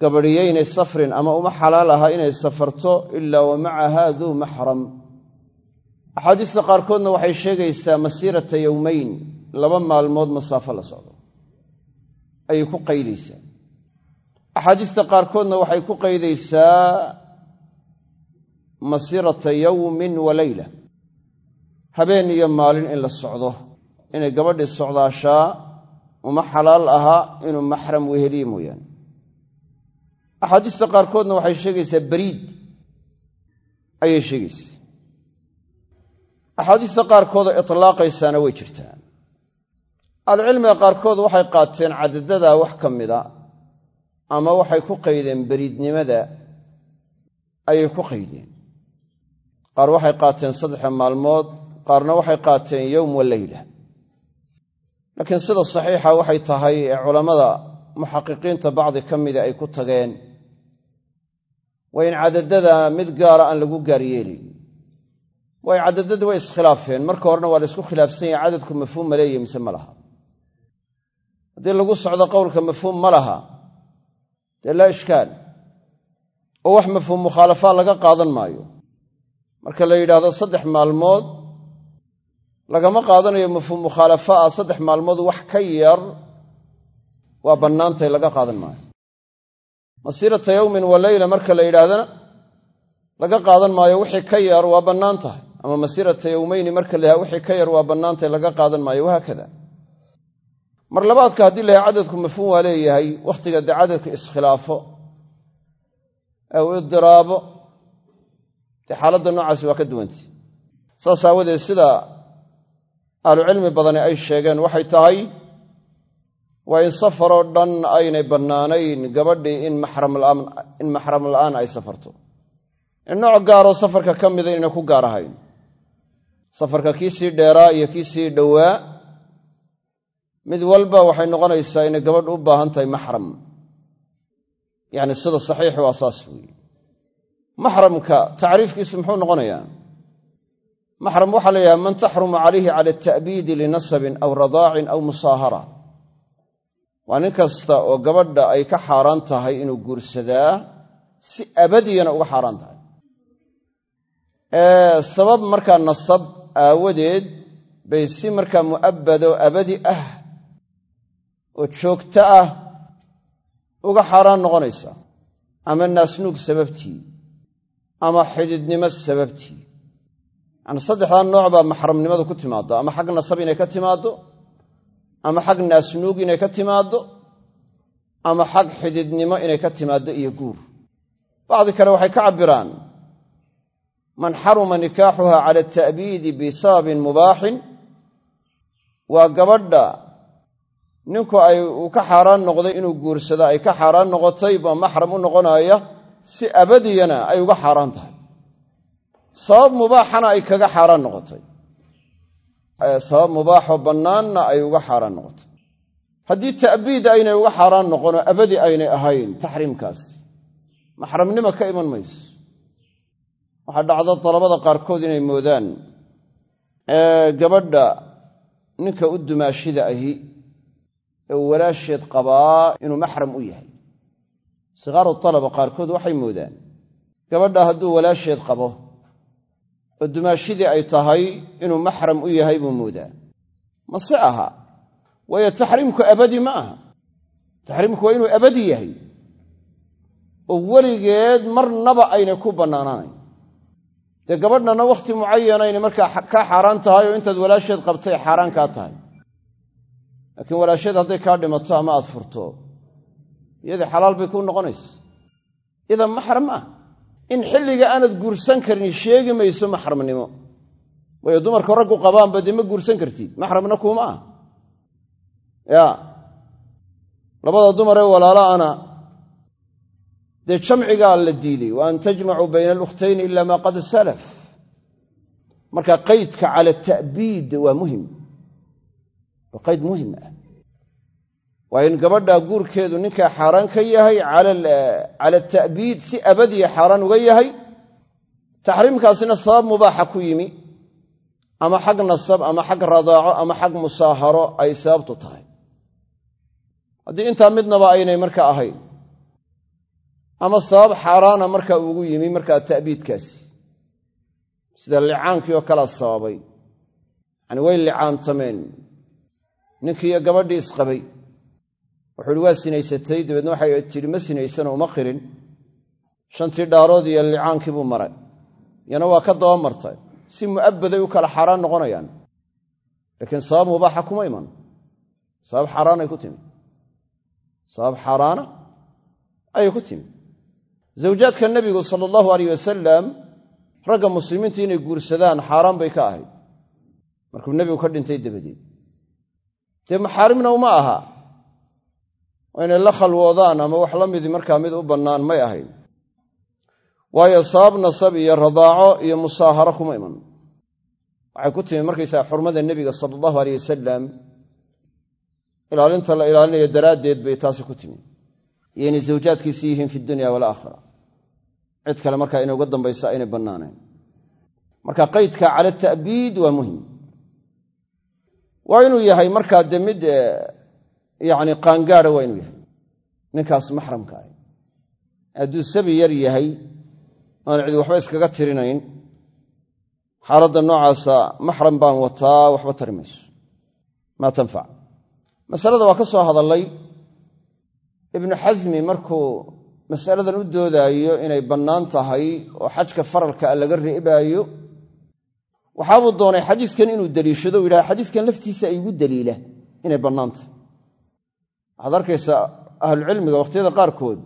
Gabadhiyaynay safrin ama uma xalaal aha inay safarto ilaa wa macaha duu maxram. Axaadiista qaarkoodna waxay sheegaysaa masiirata yowmeyn laba maalmood masaafo la socdo. Ayay ku qaydaysaa. Axaadiista qaarkoodna waxay ku qaydaysaa masiirata yowmin wa leyla habeen iyo maalin in la socdo. Inay gabadhii socdaashaa uma xalaal aha inuu maxram weheliye mooyaane. Axaadiista qaarkoodna waxay sheegaysaa bariid ayay sheegaysaa. Axaadiista qaarkoodoo itlaaqaysaana way jirtaa ahlucilmiga qaarkood waxay qaateen cadadadaa wax ka mida ama waxay ku qaydeen beriidnimada ayay ku qaydeen. Qaar waxay qaateen saddexa maalmood qaarna waxay qaateen yowm wa leyla. Laakiin sida saxiixa waxay tahay ee culammada muxaqiqiinta bacdi ka mida ay ku tageen waa in cadadada mid gaara aan lagu gaar yeelayn waayo cadadadii way iskhilaafeen. Marka horena waa la isku khilaafsan yahay cadadku mafhuum ma mise ma laha. Haddii lagu socdo qowlka mafhuum ma laha dee laa ishkaal. Oo wax mafhuum mukhaalafaa laga qaadan maayo. Marka la yidhaahdo saddex maalmood lagama qaadanayo mafhuum mukhaalafa ah saddex maalmood wax ka yar waa bannaantay laga qaadan maayo. Masiirata yowmin wa leyla marka la yidhaahdana laga qaadan maayo wixii ka yar waa bannaan tahay. Ama masiirata yowmeyni marka la wixii ka yar waa bannaantahay laga qaadan maayo wahaakada mar labaadka haddii la cadadku mafhuum waa leeyahay wakhtiga dee cadadka iskhilaafo uu idiraabo dee xaaladda noocaasi waa ka duwantay saas aawadeed sida ahlucilmi badani ay sheegeen waxay tahay waa in safaroo dhan aynay bannaanayn gabadhii in maxram la'aan ay safarto. In nooc gaaroo safarka ka mida inayna ku gaar ahayn. Safarka kii sii dheeraa iyo kii sii dhowaa mid walba waxay noqonaysaa inay gabadhu u baahan tahay maxram. Yacni sida saxiixu waa saas weeye. Maxramka tacriifkiisu muxuu noqonayaa maxram waxaa la yidhaha man taxrumu calayhi cala ata'biidi linasabin aw radaacin aw musaahara. Waa nin kasta oo gabadha ay ka xaaraan tahay inuu guursadaa si abadiyana uga xaaraan tahay. Sabab markaa nasab aawadeed bay si markaa mu'abbado abadi ah oo joogto ah uga xaaraan noqonaysaa. Ama naasnuug sababtii ama xididnimo sababtii saddexdaa nooc baa maxramnimadu ku timaaddo. Ama xag nasab inay ka timaaddo ama xag naasnuug inay ka timaaddo ama xag xididnimo inay ka timaaddo iyo guur. Bacdi kale waxay ka cabbiraan man xaruma nikaaxuha cala ata'biidi bisababin mubaaxin. Waa gabadha ninku ay uu ka xaaraan noqday inuu guursada ay ka xaaraan noqotay baa maxram u noqonaya si abadiyana ay uga xaaraan tahay sabab mubaaxana ay kaga xaaraan noqotay. Sabab mubaaxoo bannaanna ay uga xaaraan noqotay. Haddii ta'biid aynay uga xaaraan noqonoo abadi aynay ahayn taxriimkaasi maxramnimo ka iman mayso. Waxaa dhacda dalabada qaarkood inay moodaan gabadha ninka u dumaashida ahi ee uu walaasheed qabaa inuu maxram u yahay. Sikaaru talaba qaarkood waxay moodaan gabadha hadduu walaasheed qabo oo dumaashidii ay tahay inuu maxram u yahay buu moodaa. Mase aha. Waayo taxriimku abadi ma aha. Taxriimku waa inuu abadi yahay. Oo weligeed marnaba aynay ku bannaanaanayn. Dee gabadhana wakhti mucayanayna markaa kaa xaaraan tahay oo intaad walaasheed qabtay xaaraan kaa tahay. Laakiin walaasheed hadday kaa dhimato ama aad furto iyadii xalaal bay kuu noqonaysa. Idan maxram ah in xilliga aanad guursan karin sheegi mayso maxramnimo. Waayo dumarka raggu qabaanba dee ma guursan kartid. Maxramna kuuma ah ya. Labada dumar ee walaalaana dee jamcigaa la diiday. Wa an tajmacuu bayna alukhtayni ila ma qad salaf. Marka qaydka cala ta'biid waa muhiim. Waa qayd muhiim ah waa in gabadha guurkeedu ninkaa xaaraan ka yahay cala ta'biid si abadiya xaaraan uga yahay. Taxriimkaasina sabab mubaaxa ku yimi. Ama xag nasab ama xag radaaco ama xag musaaharo ay sababtu tahay. Haddii intaa midnaba aynay marka ahayn. Ama sabab xaaraana marka ugu yimi markaa ta'biidkaasi sida licaankii oo kalea sababay yani way licaantameen. Ninkiiyo gabadhii isqabay wuxuu uhi waa sinaysatay dabeedna waxay tidhi ma sinaysanoo uma qirin. Shantii dhaarood iyo licaankii buu maray. Yana waa ka daba martay. Si mu'abbaday u kala xaaraan noqonayaan. Laakiin sabab mubaaxa kuma iman. Sabab xaaraanay ku timi. Sabab xaaraana ayay ku timi. Zawjaadka nebigu sala allahu aleyh wasalam ragga muslimiinta inay guursadaan xaaraan bay ka ahayd. Markuu nebigu ka dhintay dabadeed. Dee maxaarimna uma aha waa inay la khalwoodaan ama wax la midi markaa mid u bannaan may ahayn. Waayo sabab nasab iyo radaaco iyo musaaharo kuma iman. Waxay ku timi markaysaa xurmada nebiga sala allahu aleyh wasalam ilaalinta la ilaalinayo daraaddeed bay taasi ku timi. Iyo inay yihiin fi dunya walaakhira cid kale markaa inay uga dambaysa aynay bannaanayn. Marka qaydka cala ta'biid waa muhiim. Waa inuu yahay markaa dee mid yacni qaangaada waa inuu yahay. Ninkaas maxramka ah. Hadduu sabi yar yahay aan cidi waxba iskaga tirinayn xaaladda noocaasa maxram baan wataa waxba tari mayso. Maa tanfac. Masalada waa ka soo hadallay ibnu xasmi markuu masaladan u doodaayo inay bannaan tahay oo xajka faralka laga reebaayo waxaabuu doonay xadiiskan inuu deliishado u yidhaha xadiiskan laftiisa igu daliila inay bannaan tahay waxaad arkaysaa ahlucilmiga wakhtiyada qaarkood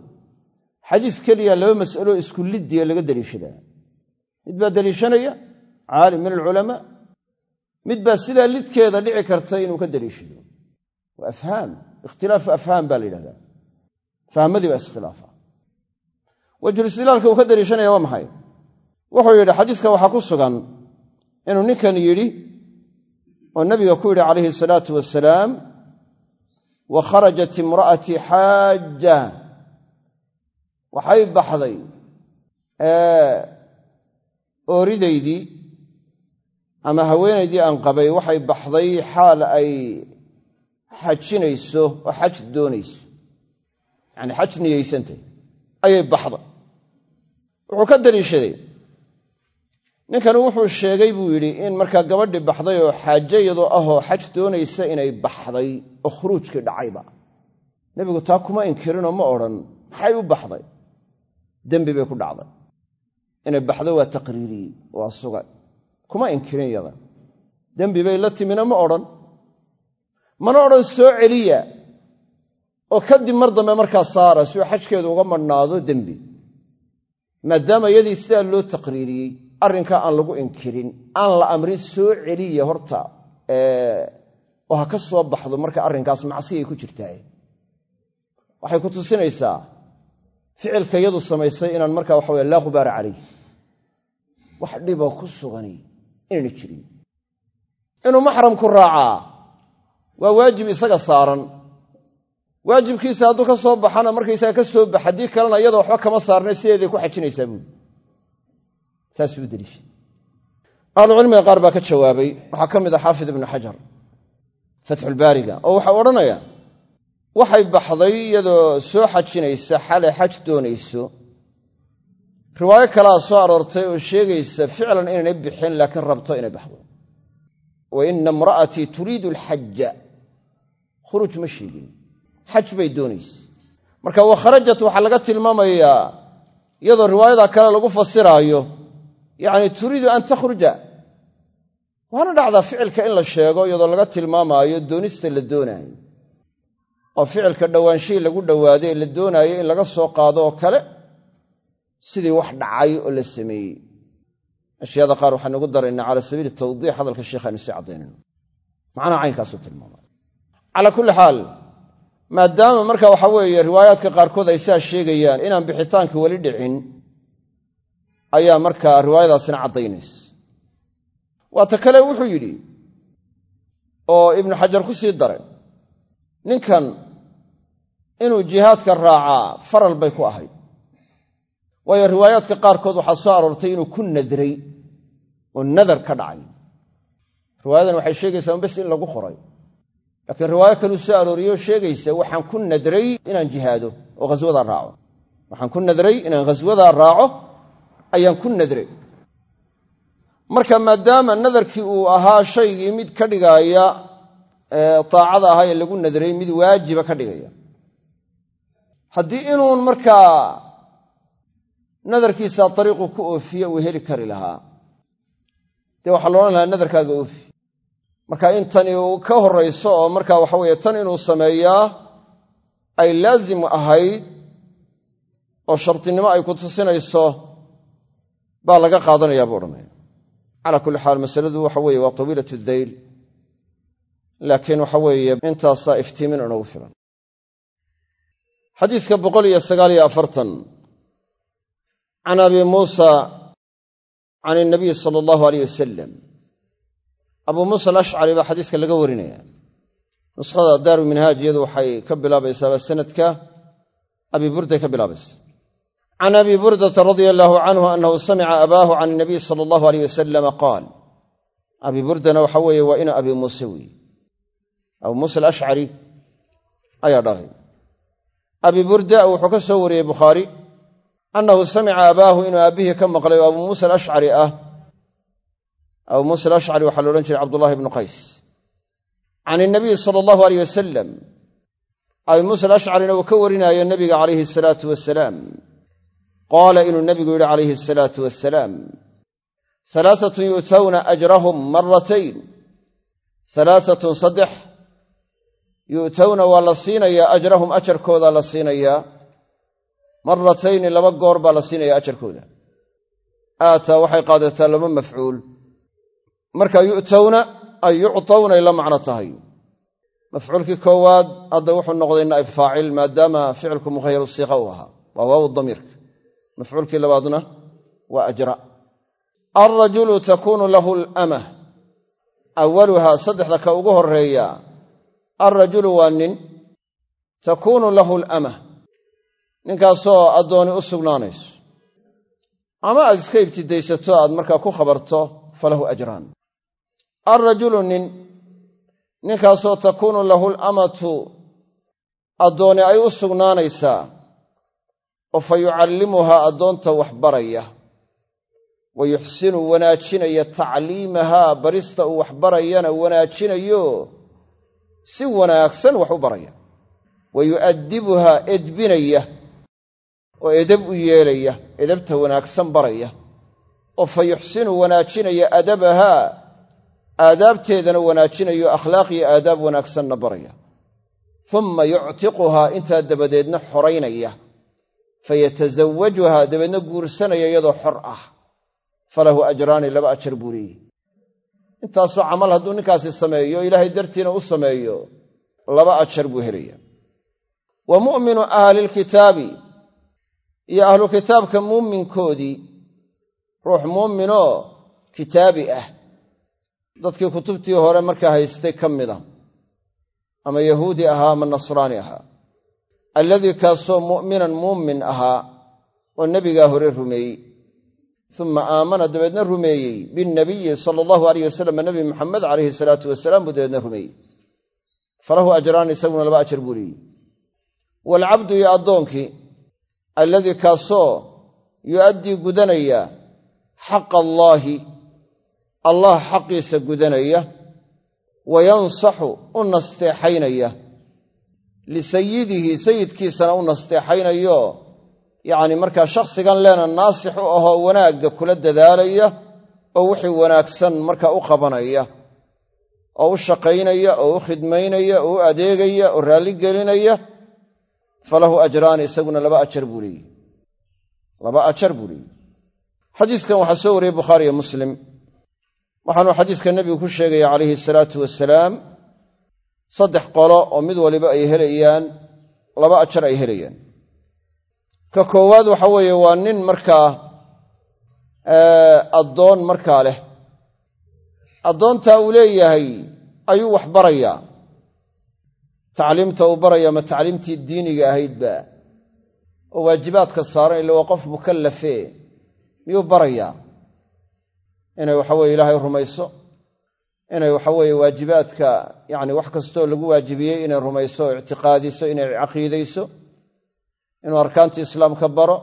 xadiis keliya laba mas'alo isku liddiya laga deliishadaa mid baa deliishanaya caalim min alculamaa. Mid baa sidaa lidkeeda dhici karta inuu ka deliishado waa afhaam ikhtilaafu afhaam baa la yidhahdaa. Fahmadii baa iskhilaafa. Wajhulistilaalka uu ka deliishanaya waa maxay? Wuxuu yidhi xadiiska waxaa ku sugan inuu ninkan yidhi oo nabiga ku yidhi calayhi salaatu wasalaam wa kharajat imra'atii xaaja waxay baxday ooridaydii ama haweenaydii aan qabay waxay baxday xaal ay xajinayso oo xaj doonayso yacni xaj niyeysantay ayay baxday wuxuu ka daliishaday ninkani wuxuu sheegay buu yidhi in markaa gabadhii baxday oo xaaje iyadoo ahoo xaj doonaysa inay baxday oo khuruujkii dhacayba nebigu taa kuma inkirinoo ma odhan maxay u baxday? Dembi bay ku dhacday. Inay baxdo waa taqriiriyey waa sugay kuma inkirin yada dembi bay la timina ma odhan. Mana odhan soo celiya. Oo kadib mar dambe markaa saara si xajkeedu uga madhnaado dembi. Maadaama iyadii sidaa loo taqriiriyey arrinkaa aan lagu inkirin aan la amrin soo celiya horta oo ha ka soo baxdo marka arrinkaas macsiyay ku jirtaa waxay ku tusinaysaa ficilka yadu samaysay inaan markaa waxa weye laa khubaara calayh. Wax dhiboo ku sugani inayna jirin. Inuu maxramku raacaa waa waajib isaga saaran. Waajibkiisa hadduu ka soo baxana markaysaga ka soo bax haddii kalena iyada waxba kama saarnay sideeday ku xajinaysaa buuli saasuu u deliishay ahlucilmiga qaar baa ka jawaabay waxaa ka mid a xaafid ibnu xajar fatxulbaariga oo waxau odhanaya waxay baxday iyadoo soo xajinaysa xale xaj doonayso. Riwaayo kalea soo aroortay oo sheegaysa ficlan inaynay bixin laakiin rabto inay baxdo. Wa ina imra'atii turiidu alxaja khuruuj ma sheegin. Xaj bay doonaysa. Marka wa kharajat waxaa laga tilmaamayaa iyadoo riwaayada kale lagu fasiraayo yacni turiidu an takhruja. Waana dhacdaa ficilka in la sheego iyadoo laga tilmaamaayo doonista la doonaayo. Oo ficilka dhowaanshihii lagu dhowaaday la doonaayo in laga soo qaado oo kale sidii wax dhacay oo la sameeyey. Ashyaada qaar waxaan ugu daraynaa cala sabiili tawdiix hadalka sheikhaaynu sii caddaynayno. Macnaha caynkaasuu tilmaamay. Calaa kulli xaal maadaama marka waxa weeye riwaayaadka qaarkood ay saa sheegayaan inaan bixitaanka weli dhicin ayaa markaa riwaayadaasina caddaynaysa. Waata kale wuxuu yidhi oo ibnu xajar ku sii daray ninkan inuu jihaadka raacaa faral bay ku ahayd. Waayo riwaayaadka qaarkood waxaa soo aroortay inuu ku nadray oo nadar ka dhacay. Riwaayadan waxay sheegaysaa un bes in lagu qoray. Laakiin riwaayo kaluu soo arooriyey oo sheegaysa waxaan ku nadray inaan jihaado oo ghaswadaa raaco. Waxaan ku nadray inaan ghaswadaa raaco ayaan ku nadray marka maadaama nadarkii uu ahaa shaygii mid ka dhigaaya taacada ahaa ee lagu nadray mid waajiba ka dhigaya. Haddii inuun markaa nadarkiisa ariiqu ku oofiye uu heli kari lahaa. Dee waxaa loodhan lahaa nadarkaaga oofi. Marka in tani uu ka horrayso oo marka waxa weeye tan inuu sameeyaa ay laazim ahayd oo shartinimo ay ku tusinayso baa laga qaadanayaa buu odhanaya. Calaa kulli xaal masaladu waxa weeye waa tawiilat dayl laakiin waxa weeye intaasaa iftiimin inagu filan. Xadiiska boqol iyo sagaal iyo afartan can abi muusa can inabiy sala allahu aleyh wasalam abuu muusa alashcari baa xadiiska laga warinaya. Nuskhada daaru minhaaj iyadu waxay ka bilaabaysaaba sanadka abi burday ka bilaabaysa can abi burdata radia allaahu canhu anahu samica abaahu can inabiy sala allahu aleyh wasalama qaal abi burdana waxa weeye waa ina abi muuse weeye abuu muusa alashcari ayaa dhalay abi burda wuxuu ka soo wariyey bukhaari annahu samica abaahu inuu aabbihii ka maqlay oo abuu muusa alashcari ah abuu muusa alashcari waxaa la odhan jiray cabdullahi bnu qays can inabiyi sala allahu aleyh wasalam abi alashcarina uu ka warinaayo nabiga calayhi asalaatu wasalaam qaala inuu nebigu yidhi calayhi asalaatu wasalaam halaaatun yu'tawna ajrahum maratayn halaaatun saddex yu'tawna waa la siinayaa ajrahum ajarkoodaa la siinayaa maratayni laba goor baa la siinayaa ajarkooda aataa waxay qaadataa laba mafcuul marka yu'tawna ay yuctawnay la macno tahay mafcuulkii koowaad hadda wuxuu noqday naa'ib faacil maadaama ficilku mukhayaru siiqa uu ahaa waa waawu damiirka mafcuulkii labaadna waa ajra alrajulu takuunu lahu lamah awaluhaa saddexda ka ugu horreeya alrajulu waa nin takuunu lahu lamah ninkaasoo addooni u sugnaanayso ama aad iska ibtidaysato aad markaa ku khabarto falahu ajraan alrajulu nin ninkaasoo takuunu lahu lamatu addooni ay u sugnaanaysaa oo fa yucallimuhaa addoonta wax baraya wa yuxsinu wanaajinaya tacliimahaa barista uu wax barayana wanaajinayo si wanaagsan wax u baraya. Wa yu'addibuhaa edbinaya oo edab u yeelaya edabta wanaagsan baraya. Oo fa yuxsinu wanaajinaya adabahaa aadaabteedana wanaajinayo akhlaaq iyo aadaab wanaagsanna baraya. Uma yuctiquhaa intaa dabadeedna xoraynaya fayatasawajuhaa dabeedna guursanaya iyadoo xor ah falahu ajraani laba ajar buu leeyihi intaasoo camal hadduu ninkaasi sameeyo ilaahay dartiina u sameeyo laba ajar buu helaya wa mu'minu ahlilkitaabi iyo ahlu kitaabka muuminkoodii ruux muuminoo kitaabi ah dadkii kutubtii hore markaa haystay ka mida ama yahuudi ahaa ama nasraani ahaa alladii kaasoo mu'minan muumin ahaa oo nebigaa hore rumeeyey uma aamana dabeedna rumeeyey binnabiyi sala allahu alayh wasalam nebi maxamed calayhi salaatu wasalaam buu dabeedna rumeeyey. Falahu ajraan isaguna laba ajar buu leeyihi waalcabdu iyo addoonkii alladii kaasoo yu'addii gudanaya xaqa allaahi allah xaqiisa gudanaya wa yansaxu u nasteexaynaya lisayidihi sayidkiisana u nasteexaynayo. Yacni markaa shakhsigan leena naasix u ahoo wanaagga kula dadaalaya oo wixii wanaagsan markaa u qabanaya oo u shaqaynaya oo u khidmaynaya oo u adeegaya oo raalli gelinaya falahu ajraani isaguna laba ajar buu leeyihi laba ajar buu leeyihi xadiiskan waxaa soo wariyey bukhaariyo muslim. Waxaanuu xadiiska nebigu ku sheegaya calayhi salaatu wasalaam saddex qolo oo mid waliba ay helayaan laba ajar ay helayaan. Ka koowaad waxa weeye waa nin markaa addoon markaa leh. Addoontaa uu leeyahay ayuu wax barayaa. Tacliimta uu baraya ma tacliimtii diiniga ahaydba oo waajibaadka saaran ila waa qof mukallafe miyuu barayaa? Inay waxaweye ilaahay rumayso inay waxaweeye waajibaadka yacni wax kastoo lagu waajibiyey inay rumayso oo ictiqaadiso inay caqiidayso inuu arkaantii islaamka baro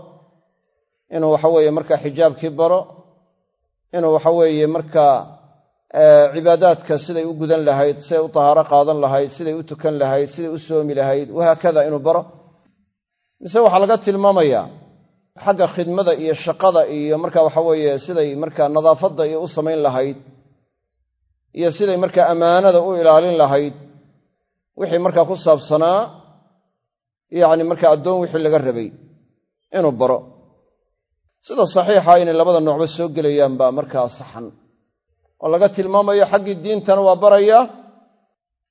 inuu waxaweeye markaa xijaabkii baro inuu waxaweeye markaa cibaadaadka siday u gudan lahayd siday u tahaaro qaadan lahayd siday u tukan lahayd siday u soomi lahayd wahaakada inuu baro. Mise waxaa laga tilmaamayaa xagga khidmada iyo shaqada iyo marka waxaweeye siday markaa nadaafadda iyo u samayn lahayd iyo siday markaa ammaanada u ilaalin lahayd wixii markaa ku saabsanaa yacni markaa addoon wixii laga rabay inuu baro. Sida saxiixa inay labada noocba soo gelayaan baa markaa saxan. Oo laga tilmaamayo xaggii diintana waa barayaa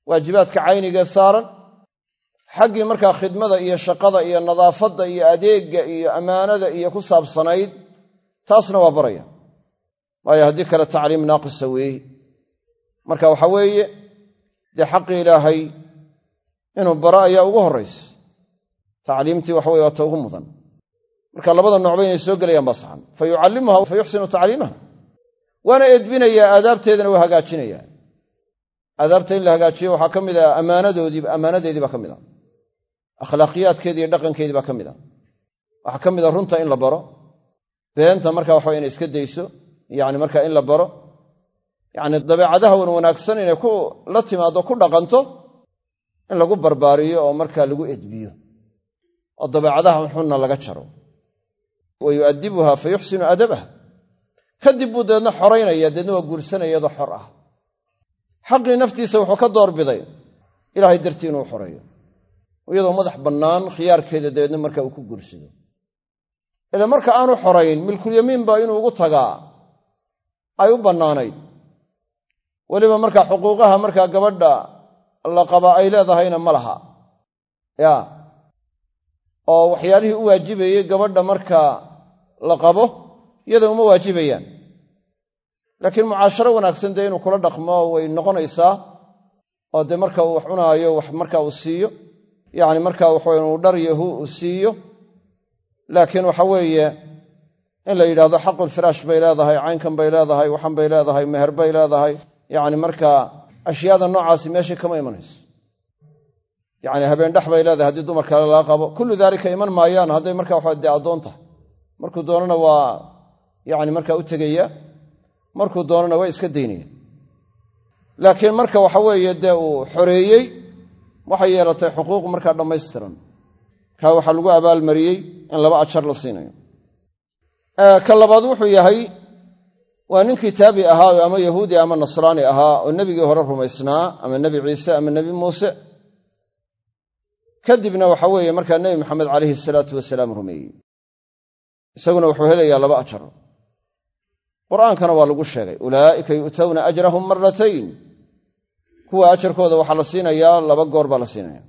waajibaadka caynigee saaran. Xaggii markaa khidmada iyo shaqada iyo nadaafadda iyo adeegga iyo ammaanada iyo ku saabsanayd taasna waa baraya. Waayo haddii kale tacliim naaqisa weeye marka waxaa weeye dee xaqii ilaahay inuu baro ayaa ugu horraysa. Tacliimtii waxa weye waa ta ugu mudan. Marka labada noocba inay soo gelayaan baa saxan. Fa yucallimuha fa yuxsinu tacliimaha. Waana edbinayaa aadaabteedana waa hagaajinayaa aadaabta in la hagaajiyo waxaa ka mid a ammaanadoodiiba ammaanadeedii baa ka mid a. Akhlaaqiyaadkeedii iyo dhaqankeedii baa ka mid a. Waxaa ka mid a runta in la baro beenta marka waxa inay iska dayso yacni marka in la baro yacni dabeecadaha wan wanaagsan inay ku la timaado ku dhaqanto in lagu barbaariyo oo markaa lagu edbiyo. Oo dabeecadaha xunna laga jaro. Wa yu'adibuha fa yuxsinu adabaha. Kadib buu dabeedna xoraynaya deedna waa guursanaya iyadoo xor ah. Xaqii naftiisa wuxuu ka doorbiday ilaahay dartii inuu xoreeyo. Iyadoo madax bannaan khiyaarkeeda dabeedna marka uu ku guursado. Ila marka aanu xorayn milkulyamiin baa inuu ugu tagaa. Ay u bannaanayd weliba markaa xuquuqaha markaa gabadha la qaba ay leedahayna ma laha. Ya. Oo waxyaalihii u waajibayey gabadha marka la qabo iyada uma waajibayaan. Laakiin mucaasharo wanaagsan dee inuu kula dhaqmo way noqonaysaa oo dee marka uu wax cunaayo wax marka uu siiyo yacni marka waxawe uu dhar yahu uu siiyo. Laakiin waxa weeye in la yidhahdo xaqulfiraash bay leedahay caynkan bay leedahay waxan bay leedahay meher bay leedahay yacni markaa ashyaada noocaasi meeshii kama imanayso. Yacni habeen dhex bay leedahay haddii dumar kale laga qabo. Kullu daalika iman maayaan hadday marka waxa dee addoon tahay. Markuu doonana waa yacni markaa u tegaya markuu doonana waa iska daynaya laakiin marka waxa weeye dee uu xoreeyey waxay yeelatay xuquuq markaa dhammaystiran. Kaa waxaa lagu abaalmariyey in laba ajar la siinayo. Ka labaad wuxuu yahay waa nin kitaabi ahaa ama yahuudi ama nasraani ahaa oo nebigii hore rumaysnaa ama nebi ciise ama nebi muuse. Kadibna waxa weeye markaa nebi maxamed calayhi salaatu wasalaam rumeeyey. Isaguna wuxuu helayaa laba ajar. Qur'aankana waa lagu sheegay ulaa'ika yu'towna ajrahum maratayn kuwa ajarkooda waxaa la siinayaa laba goor baa la siinaya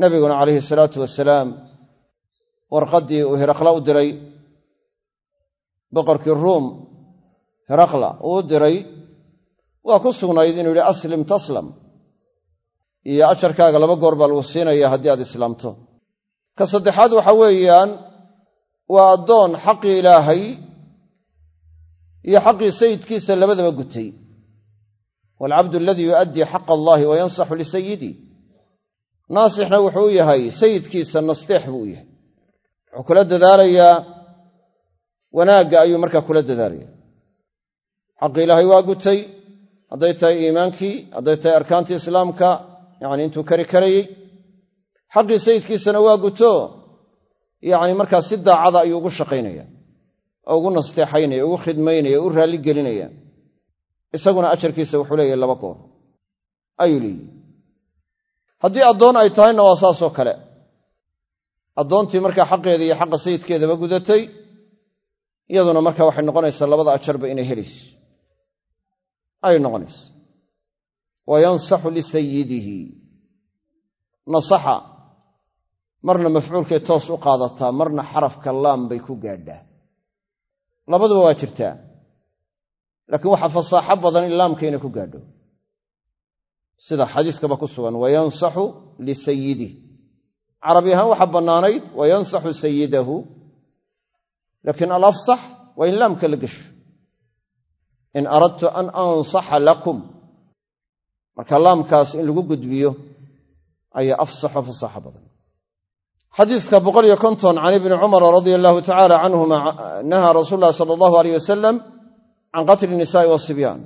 nebiguna calayhi salaatu wasalaam warqaddii uu hiraqla u diray boqorkii ruum hiraqla uu diray waa ku sugnayd inuu yidhi aslim taslam iyo ajarkaaga laba goor baa lagu siinaya haddii aad islaamto ka saddexaad waxa weeyaan waa addoon xaqii ilaahay iyo xaqii sayidkiisa labadaba gutay. Waalcabdu aladii yu'addii xaqa allahi wa yansaxu lisayidii naasixna wuxuu yahay sayidkiisa nasteex buu yahay. Wuxuu kula dadaalayaa wanaagga ayuu markaa kula dadaalaya xaqi ilaahay waa gutay hadday tahay iimaankii hadday tahay arkaantii islaamka yacni intuu kari karayey. Xaqii sayidkiisana waa guto yacni markaa si daacada ayuu ugu shaqaynaya oo ugu nasteexaynaya ugu khidmaynaya u raalli gelinaya. Isaguna ajarkiisa wuxuu leeyahay laba goor. Ayuu leeyihi haddii addoon ay tahayna waa saasoo kale. Addoontii markaa xaqeeda iyo xaqa sayidkeedaba gudatay iyaduna marka waxay noqonaysaa labada ajarba inay helayso ayay noqonaysa wa yansaxu lisayidihi nasaxa marna mafcuulkay toos u qaadataa marna xarafka laam bay ku gaadhaa. Labaduba waa jirtaa. Laakiin waxaa fasaaxo badan in laamka inay ku gaadho. Sida xadiiskaba ku sugan wayansaxu lisayidih carabi ahaan waxaa bannaanayd wayansaxu sayidahu laakiin alafsax waa in laamka la gesho in aradtu an ansaxa lakum marka laamkaas in lagu gudbiyo ayaa afsaxo fasaaxo badan xadiiska boqol iyo konton can ibni cumara radia allahu tacala canhuma nahaa rasuul llahi sala allahu aleyh wasalam can qatli nisaai wasibyaan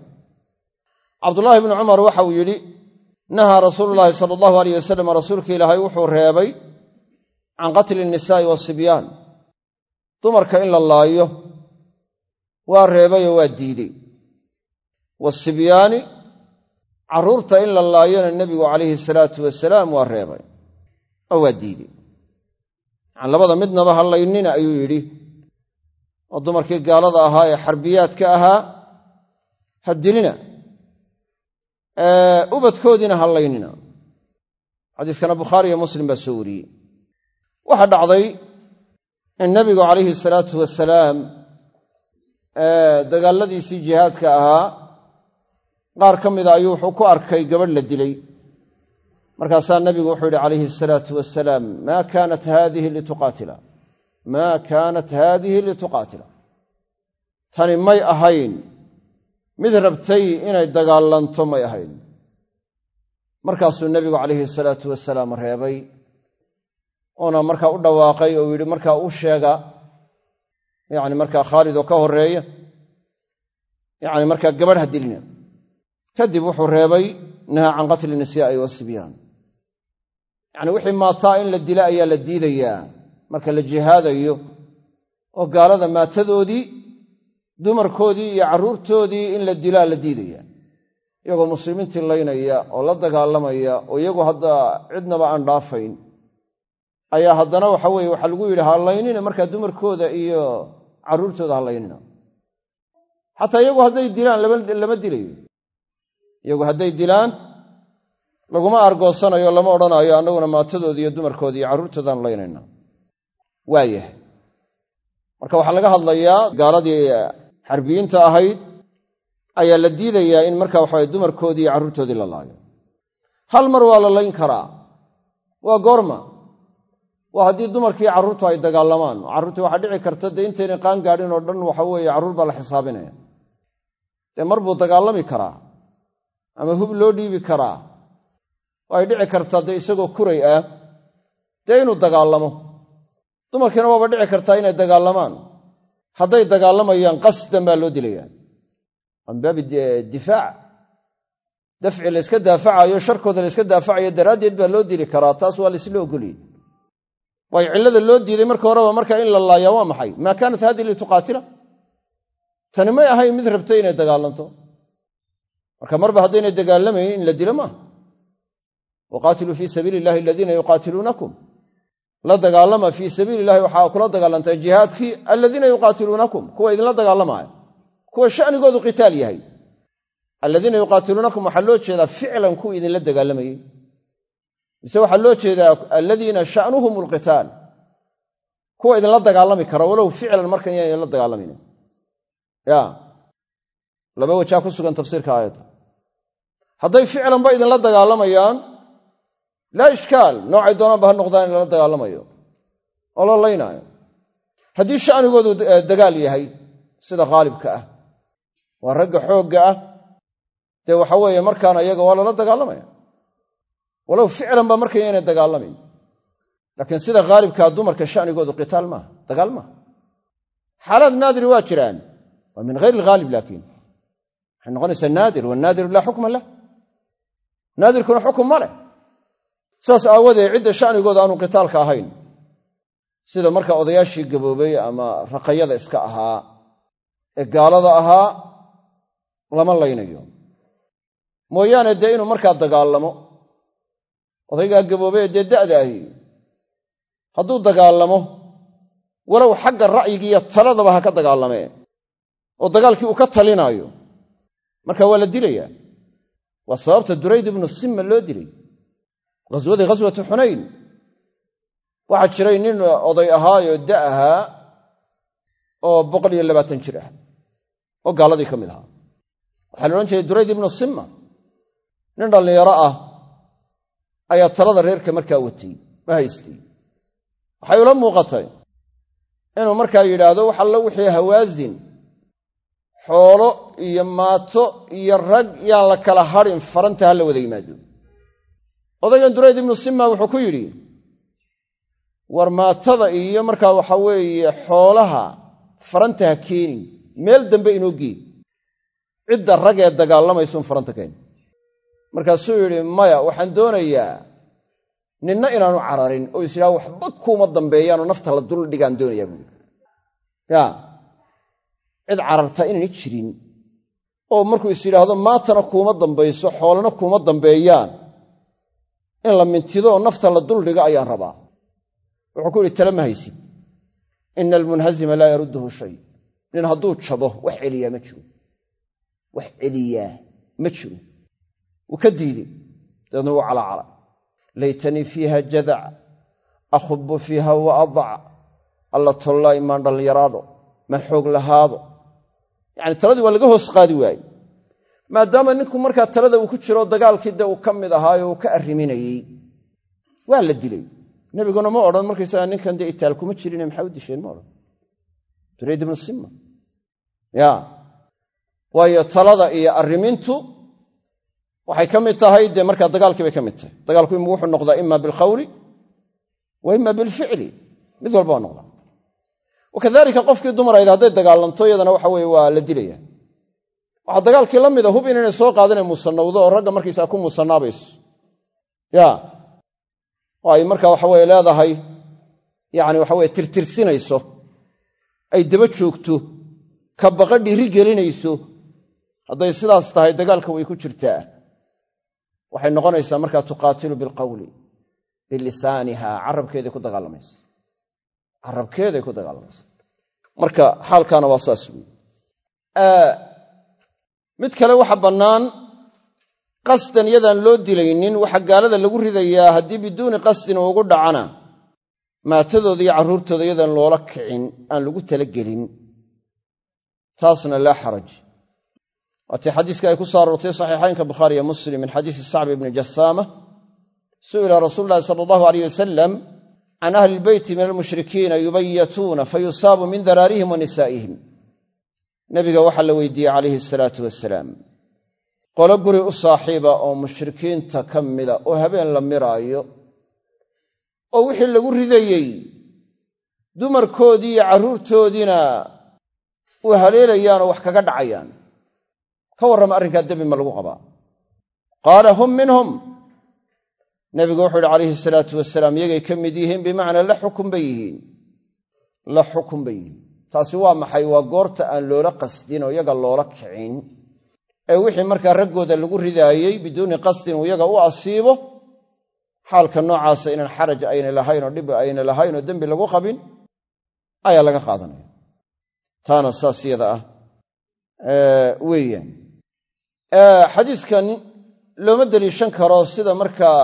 cabdullaahi bni cumar waxa uu yidhi nahaa rasuulu llaahi sala allahu aleyh wasalam rasuulka ilaahay wuxuu reebay can qatli nisaa'i wasibyaan dumarka in la laayo waa reebayoo waa diidey. Wasibyaani carruurta in la laayona nebigu calayhi salaatu wasalaam waa reebay oo waa diidey. Yacani labada midnaba hallaynina ayuu yidhi oo dumarkii gaalada ahaa ee xarbiyaadka ahaa ha dilina. Ubadkoodiina hallaynina xadiiskana bukhaari iyo muslim baa soo wariyey. Waxaa dhacday in nebigu calayhi salaatu wasalaam dagaalladiisii jihaadka ahaa qaar ka mida ayuu wuxuu ku arkay gabadh la dilay. Markaasaa nebigu wuxuu yidhi calayhi asalaatu wasalaam maa kaanat haadihi lituqaatila? Maa kaanat haadihi lituqaatila? Tani may ahayn mid rabtay inay dagaalanto may ahayn. Markaasuu nebigu calayhi salaatu wasalaam reebay oona markaa u dhawaaqay oo yidhi markaa u sheega yacni markaa khaalid oo ka horreeya yacni markaa gabadh ha dilina kadib wuxuu reebay nahaa can qatli nisaa'i wasibyaan yacni wixii maataa in la dila ayaa la diidayaa marka la jihaadayo oo gaalada maatadoodii dumarkoodii iyo carruurtoodii in la dilaa la diidaya iyagoo muslimiintii laynaya oo la dagaalamaya oo iyagu hadda cidnaba aan dhaafayn ayaa haddana waxa weeye waxaa lagu yidhi hallaynina markaa dumarkooda iyo carruurtooda hallaynina. Xataa iyagu hadday dilaan lama dilayo. Iyagu hadday dilaan laguma argoosanayo lama odhanaayo annaguna maatadooda iyo dumarkooda iyo carruurtoodaan laynayna waayahay marka waxaa laga hadlayaa gaaladii xarbiyiinta ahayd ayaa la diidayaa in marka waxawaye dumarkoodii iyo carruurtoodii la laayo. Hal mar waa la layn karaa? Waa goorma waa haddii dumarkii carruurtu ay dagaalamaan. Carruurtii waxaa dhici karta dee intaynay qaan gaadhin oo dhan waxa weeye carruur baa la xisaabinaya. Dee mar buu dagaalami karaa ama hub loo dhiibi karaa? Ay dhici kartaa dee isagoo kuray ah. Dee inuu dagaalamo? Dumarkiina waaba dhici kartaa inay dagaalamaan. Hadday dagaalamayaan qasdan baa loo dilayaa. Waa min baabi difaac. Dafci layska daafacayo sharkooda layska daafacayo daraaddeed baa loo dili karaa taas waa laysla ogoliyey waayo cillada loo diiday marka horeba markaa in la laayaa waa maxay? Maa kaanat haadihi lituqaatila? Tani may ahayn mid rabtay inay dagaalanto. Marka marba haddaynay dagaalamayn in la dilo maaha waqaatiluu fii sabiili illahi aladiina yuqaatiluunakum. La dagaalama fii sabiili illahi waxaa kula dagaalantaa jihaadkii aladiina yuqaatiluunakum. Kuwa idinla dagaalamaaya kuwa shanigoodu qitaal yahay. Aladiina yuqaatiluunakum waxaa loo jeedaa ficlan kuwa idinla dagaalamayey mise waxaa loo jeedaa aladiina sha'nuhum alqitaal. Kuwa idinla dagaalami kara walow ficlan markan iyaan idinla dagaalamayna ya. Laba wajaa ku sugan tafsiirka aayadda. Hadday ficlanba idinla dagaalamayaan laa ishkaal. Noocay doonaanba ha noqdaan in lala dagaalamayo. Oo la laynaayo haddii sha'nigoodu dagaal yahay sida khaalibka ah waa ragga xoogga ah dee waxa weeye markaana iyaga waa lala dagaalamaya walow ficlanba markay yaynay dagaalamayn laakiin sida khaalibkaa dumarka sha'nigoodu qitaal maaha dagaal maaha xaalaad naadiri waa jiraan. Waa min hayr alghaalib laakiin. Waxay noqonaysaa naadir wanaadiru laa xukma lah. Naadirkuna xukum ma leh. Saas aawadeed cidda sha'nigooda aanu qitaalka ahayn. Sida marka odayaashii gaboobay ama raqayada iska ahaa ee gaalada ahaa lama laynayo. Mooyaane dee inuu markaa dagaalamo odaygaa gaboobay ee dee da'da ahi. Hadduu dagaalamo walow xagga ra'yigiiyo taladaba ha ka dagaalamee oo dagaalkii uu ka talinaayo. Marka waa la dilayaa waa sababta durayd ibnu simma loo dilay. Ghaswadii ghaswatu xunayn waxaa jiray nin oday ahaayoo da ahaa oo boqol iyo labaatan jir ah oo gaaladii ka mid ahaa. Waxaa la odhan jiray durayd ibnu simma. Nin dhallinyaro ah ayaa talada reerka markaa watay ma haystay waxay ula muuqatay inuu markaa yidhaahdo wax allo wixii hawaasin xoolo iyo maato iyo rag yaan la kala hadhin faranta ha la wada yimaado. Odaygan durayd ibnu simma wuxuu ku yidhi war maatada iyo markaa waxa weeye xoolaha faranta ha keenin meel dambe inoo gee cidda rag ee dagaalamaysuun faranta keen markaasuu yidhi maya waxaan doonayaa ninna inaanu cararin oo is yidhaha waxba kuuma dambeeyaanoo nafta la dul dhigaan doonayaa buui ya cid cararta inayna jirin oo markuu is yidhaahdo maatana kuuma dambayso xoolana kuuma dambeeyaan in la mintido oo nafta la duldhigo ayaan rabaa. Wuxuu ku yidhi tale ma haysid. Ina almunhazima laa yarudduhu shay. Nin hadduu jabo wax celiyaa ma jiro. Wax celiyaa ma jiro wuu ka diidey dabeedna wuu calacala. Laytanii fiiha jadac akhubu fiiha wa adac alla tollaa imaan dhallinyaraado maan xoog lahaado. Yacni taladii waa laga hoos qaadi waaye maadaama ninku markaa talada uu ku jiro dagaalkii dee uu ka mid ahaayo uu ka arriminayey waa la dilay. Nebiguna ma odhan markaysaga ninkan dee itaal kuma jirine maxaa u disheen? Ma odhan. Durayd ibnu simma. Ya waayo talada iyo arrimintu waxay ka mid tahay dee markaa dagaalkii bay ka mid tahay. Dagaalku wuxuu noqdaa ima bilqawli wa ima bilficli. Mid walba waa noqdaa. Wakadalika qofkii dumarayd hadday dagaalanto iyadana waxa weye waa la dilaya. Waxaa dagaalkii la mida hub inaynay soo qaadinay musanawdo oo ragga markaysaa ku musanaabayso ya. Oo ay marka waxaweye leedahay yani waxaweye tirtirsinayso ay daba joogto ka baqa dhiiri gelinayso hadday sidaas tahay dagaalka way ku jirtaa waxay noqonaysaa markaa tuqaatilu bilqawli bilisaaniha carabkeeday ku dagaalamaysa carabkeeday ku dagaalamaysa marka xaalkaana waa saas wey mid kale waxa bannaan qasdan yadaan loo dilaynin waxa gaalada lagu ridayaa haddii biduuni qasdin ugu dhacana maatadooda iyo carruurtooda yadaan loola kicin aan lagu talagelin taasna laa xaraj waatii xadiiska ay ku soo aroortay saxiixaynka bukhaari iyo muslim min xadiisi sacbi ibni jasaama su'ila rasuulu llahi sala allahu aleyh wasalam can ahli ilbeyti min almushrikiina yubayatuuna fayusaabu min daraarihim wa nisaa'ihim. Nebiga waxaa la weydiiyey calayhi salaatu wasalaam qolo guri u saaxiiba oo mushrikiinta ka mida oo habeen la miraayo oo wixii lagu ridayey dumarkoodii iyo carruurtoodiina u haleelayaan wax kaga dhacayaan ka warrama arrinkaa dembi ma lagu qabaa. Qaala hum minhum. Nebigu wuxuu yidhi calayhi salaatu wasalaam iyagay ka mid yihiin bimacnaa la xukun bay yihiin. La xukun bay yihiin. Taasi waa maxay? Waa goorta aan loola qasdin oo iyaga loola kicin. Ee wixii markaa raggooda lagu ridaayey biduuni qasdin uu iyaga u asiibo xaalka noocaasa inaan xaraj ayna lahayn oo dhib ayna lahayn oo dembi lagu qabin ayaa laga qaadanaya. Taana saas yada ah. Weeyaan xadiiskan looma deliishan karo sida markaa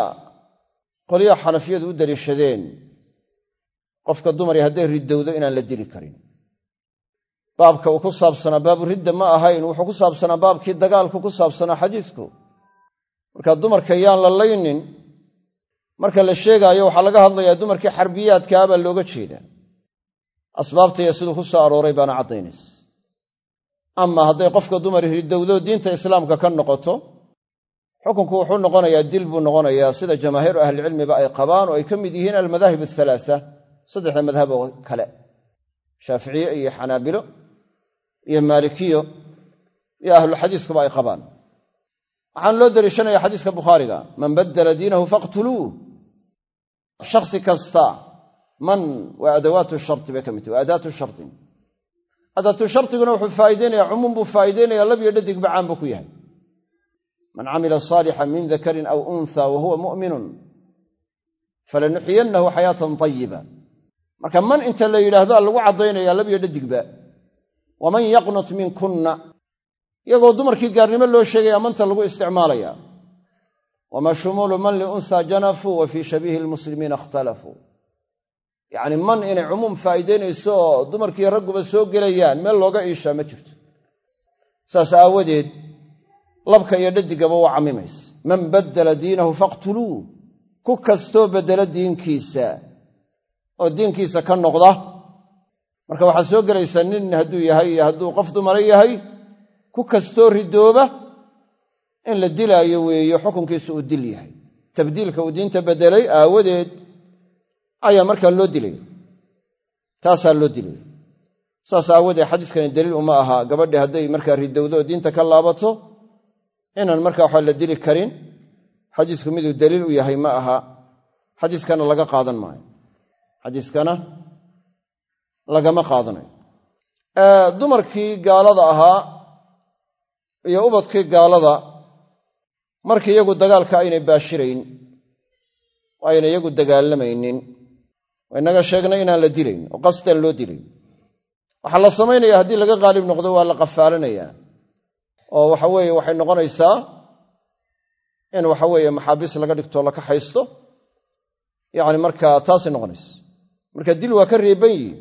qolyaha xanafiyadu u deliishadeen. Qofka dumari hadday riddowdo inaan la dili karin. Baabka uu ku saabsanaa baabu ridda ma ahayn wuxuu ku saabsanaa baabkii dagaalku ku saabsanaa xadiisku. Marka dumarka yaan la laynin marka la sheegaayo waxaa laga hadlayaa dumarkii xarbiyaadkaa baa looga jeedaa. Asbaabtaya siduu ku soo arooray baana caddaynaysa ama hadday qofka dumar riddowdo diinta islaamka ka noqoto xukunku wuxuu noqonayaa dil buu noqonayaa sida jamaahiiru ahlicilmiba ay qabaan oo ay ka mid yihiin almadaahib athalaasa saddexda madhab oo kale. Shaaficiye iyo xanaabilo iyo maalikiyo iyo ahluxadiiskuba ay qabaan. Waxaan loo daliishanaya xadiiska bukhaariga man baddala diinahu faqtuluuh shakhsi kasta man waa adawaatu sharti bay ka mid tahy waa adaatu shartin adaatu shardiguna wuxuu faa'ideynaya cumuum buu faa'ideynaya lab iyo dhadig bacaan buu ku yahay. Man camila saalixan min dakarin aw untha wa huwa mu'minun falanuxiyannahu xayaatan tayiba marka man inta la yidhaahdaa lagu caddaynaya lab iyo dhadigba waman yaqnut minkunna iyagoo dumarkii gaarnimo loo sheegaya manta lagu isticmaalaya. Wamaa shumuulu man liunha janafuu wa fii shabiihi lmuslimiina ikhtalafuu yacni man inay cumuum faa'iidaynayso oo dumarkii ragguba soo gelayaan meel looga iishaa ma jirto. Saas aawadeed labka iyo dhadigaba waa cammimaysa man baddala diinahu faqtuluu ku kastoo beddela diinkiisa. Oo diinkiisa ka noqda marka waxaa soo gelaysaa nin hadduu yahay iyo hadduu qof dumara yahay ku kastoo ridooba in la dilaayo weeye xukunkiisu uu dil yahay. Tabdiilka uu diinta beddelay aawadeed ayaa markaa loo dilaya taasaa loo dilaya saas aawadeed xadiiskani daliil uma aha. Gabadhi hadday markaa ridowdo oo diinta ka laabato inaan markaa waxa la dili karin xadiisku miduu daliil u yahay ma aha. Xadiiskana laga qaadan maayo. Xadiiskana lagama qaadanayo. Dumarkii gaalada ahaa iyo ubadkii gaalada markii iyagu dagaalka aynay baashirayn oo ayna iyagu dagaalamaynin inaga sheegnay inaan la dilayn oo qasdan loo dilayn. Waxaa la samaynaya haddii laga qaalib noqdo waa la qafaalanayaa oo waxa weeye waxay noqonaysaa in waxa weeye maxaabiis laga dhigto la kaxaysto yacni markaa taasay noqonaysa. Marka dil waa ka reeban yihiin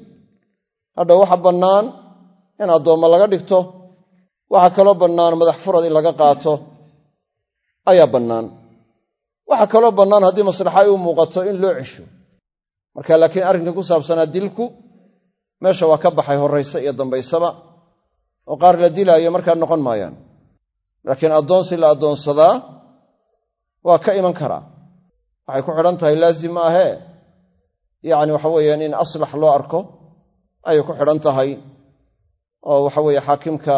hadha waxa bannaan in addoommo laga dhigto waxaa kaloo bannaan madax furad in laga qaato ayaa bannaan. Waxaa kaloo bannaan haddii maslaxa ay u muuqato in loo cesho marka laakiin arrinka ku saabsanaa dilku meesha waa ka baxay horrayse iyo dambaysaba oo qaar la dilaayo markaa noqon maayaan. Laakiin addoonsi la addoonsadaa waa ka iman karaa. Waxay ku xidhan tahay laazim ma ahee. Yacni waxa weeyaan in aslax loo arko ayay ku xidhan tahay oo waxa weeye xaakimka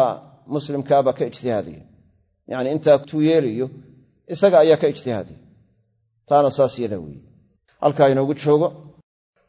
muslimkaabaa ka ijtihaadaya yacni intaa tuu yeelayo isaga ayaa ka ijtihaadaya taana saas yadaa weeye. Halkaa inoogu joogo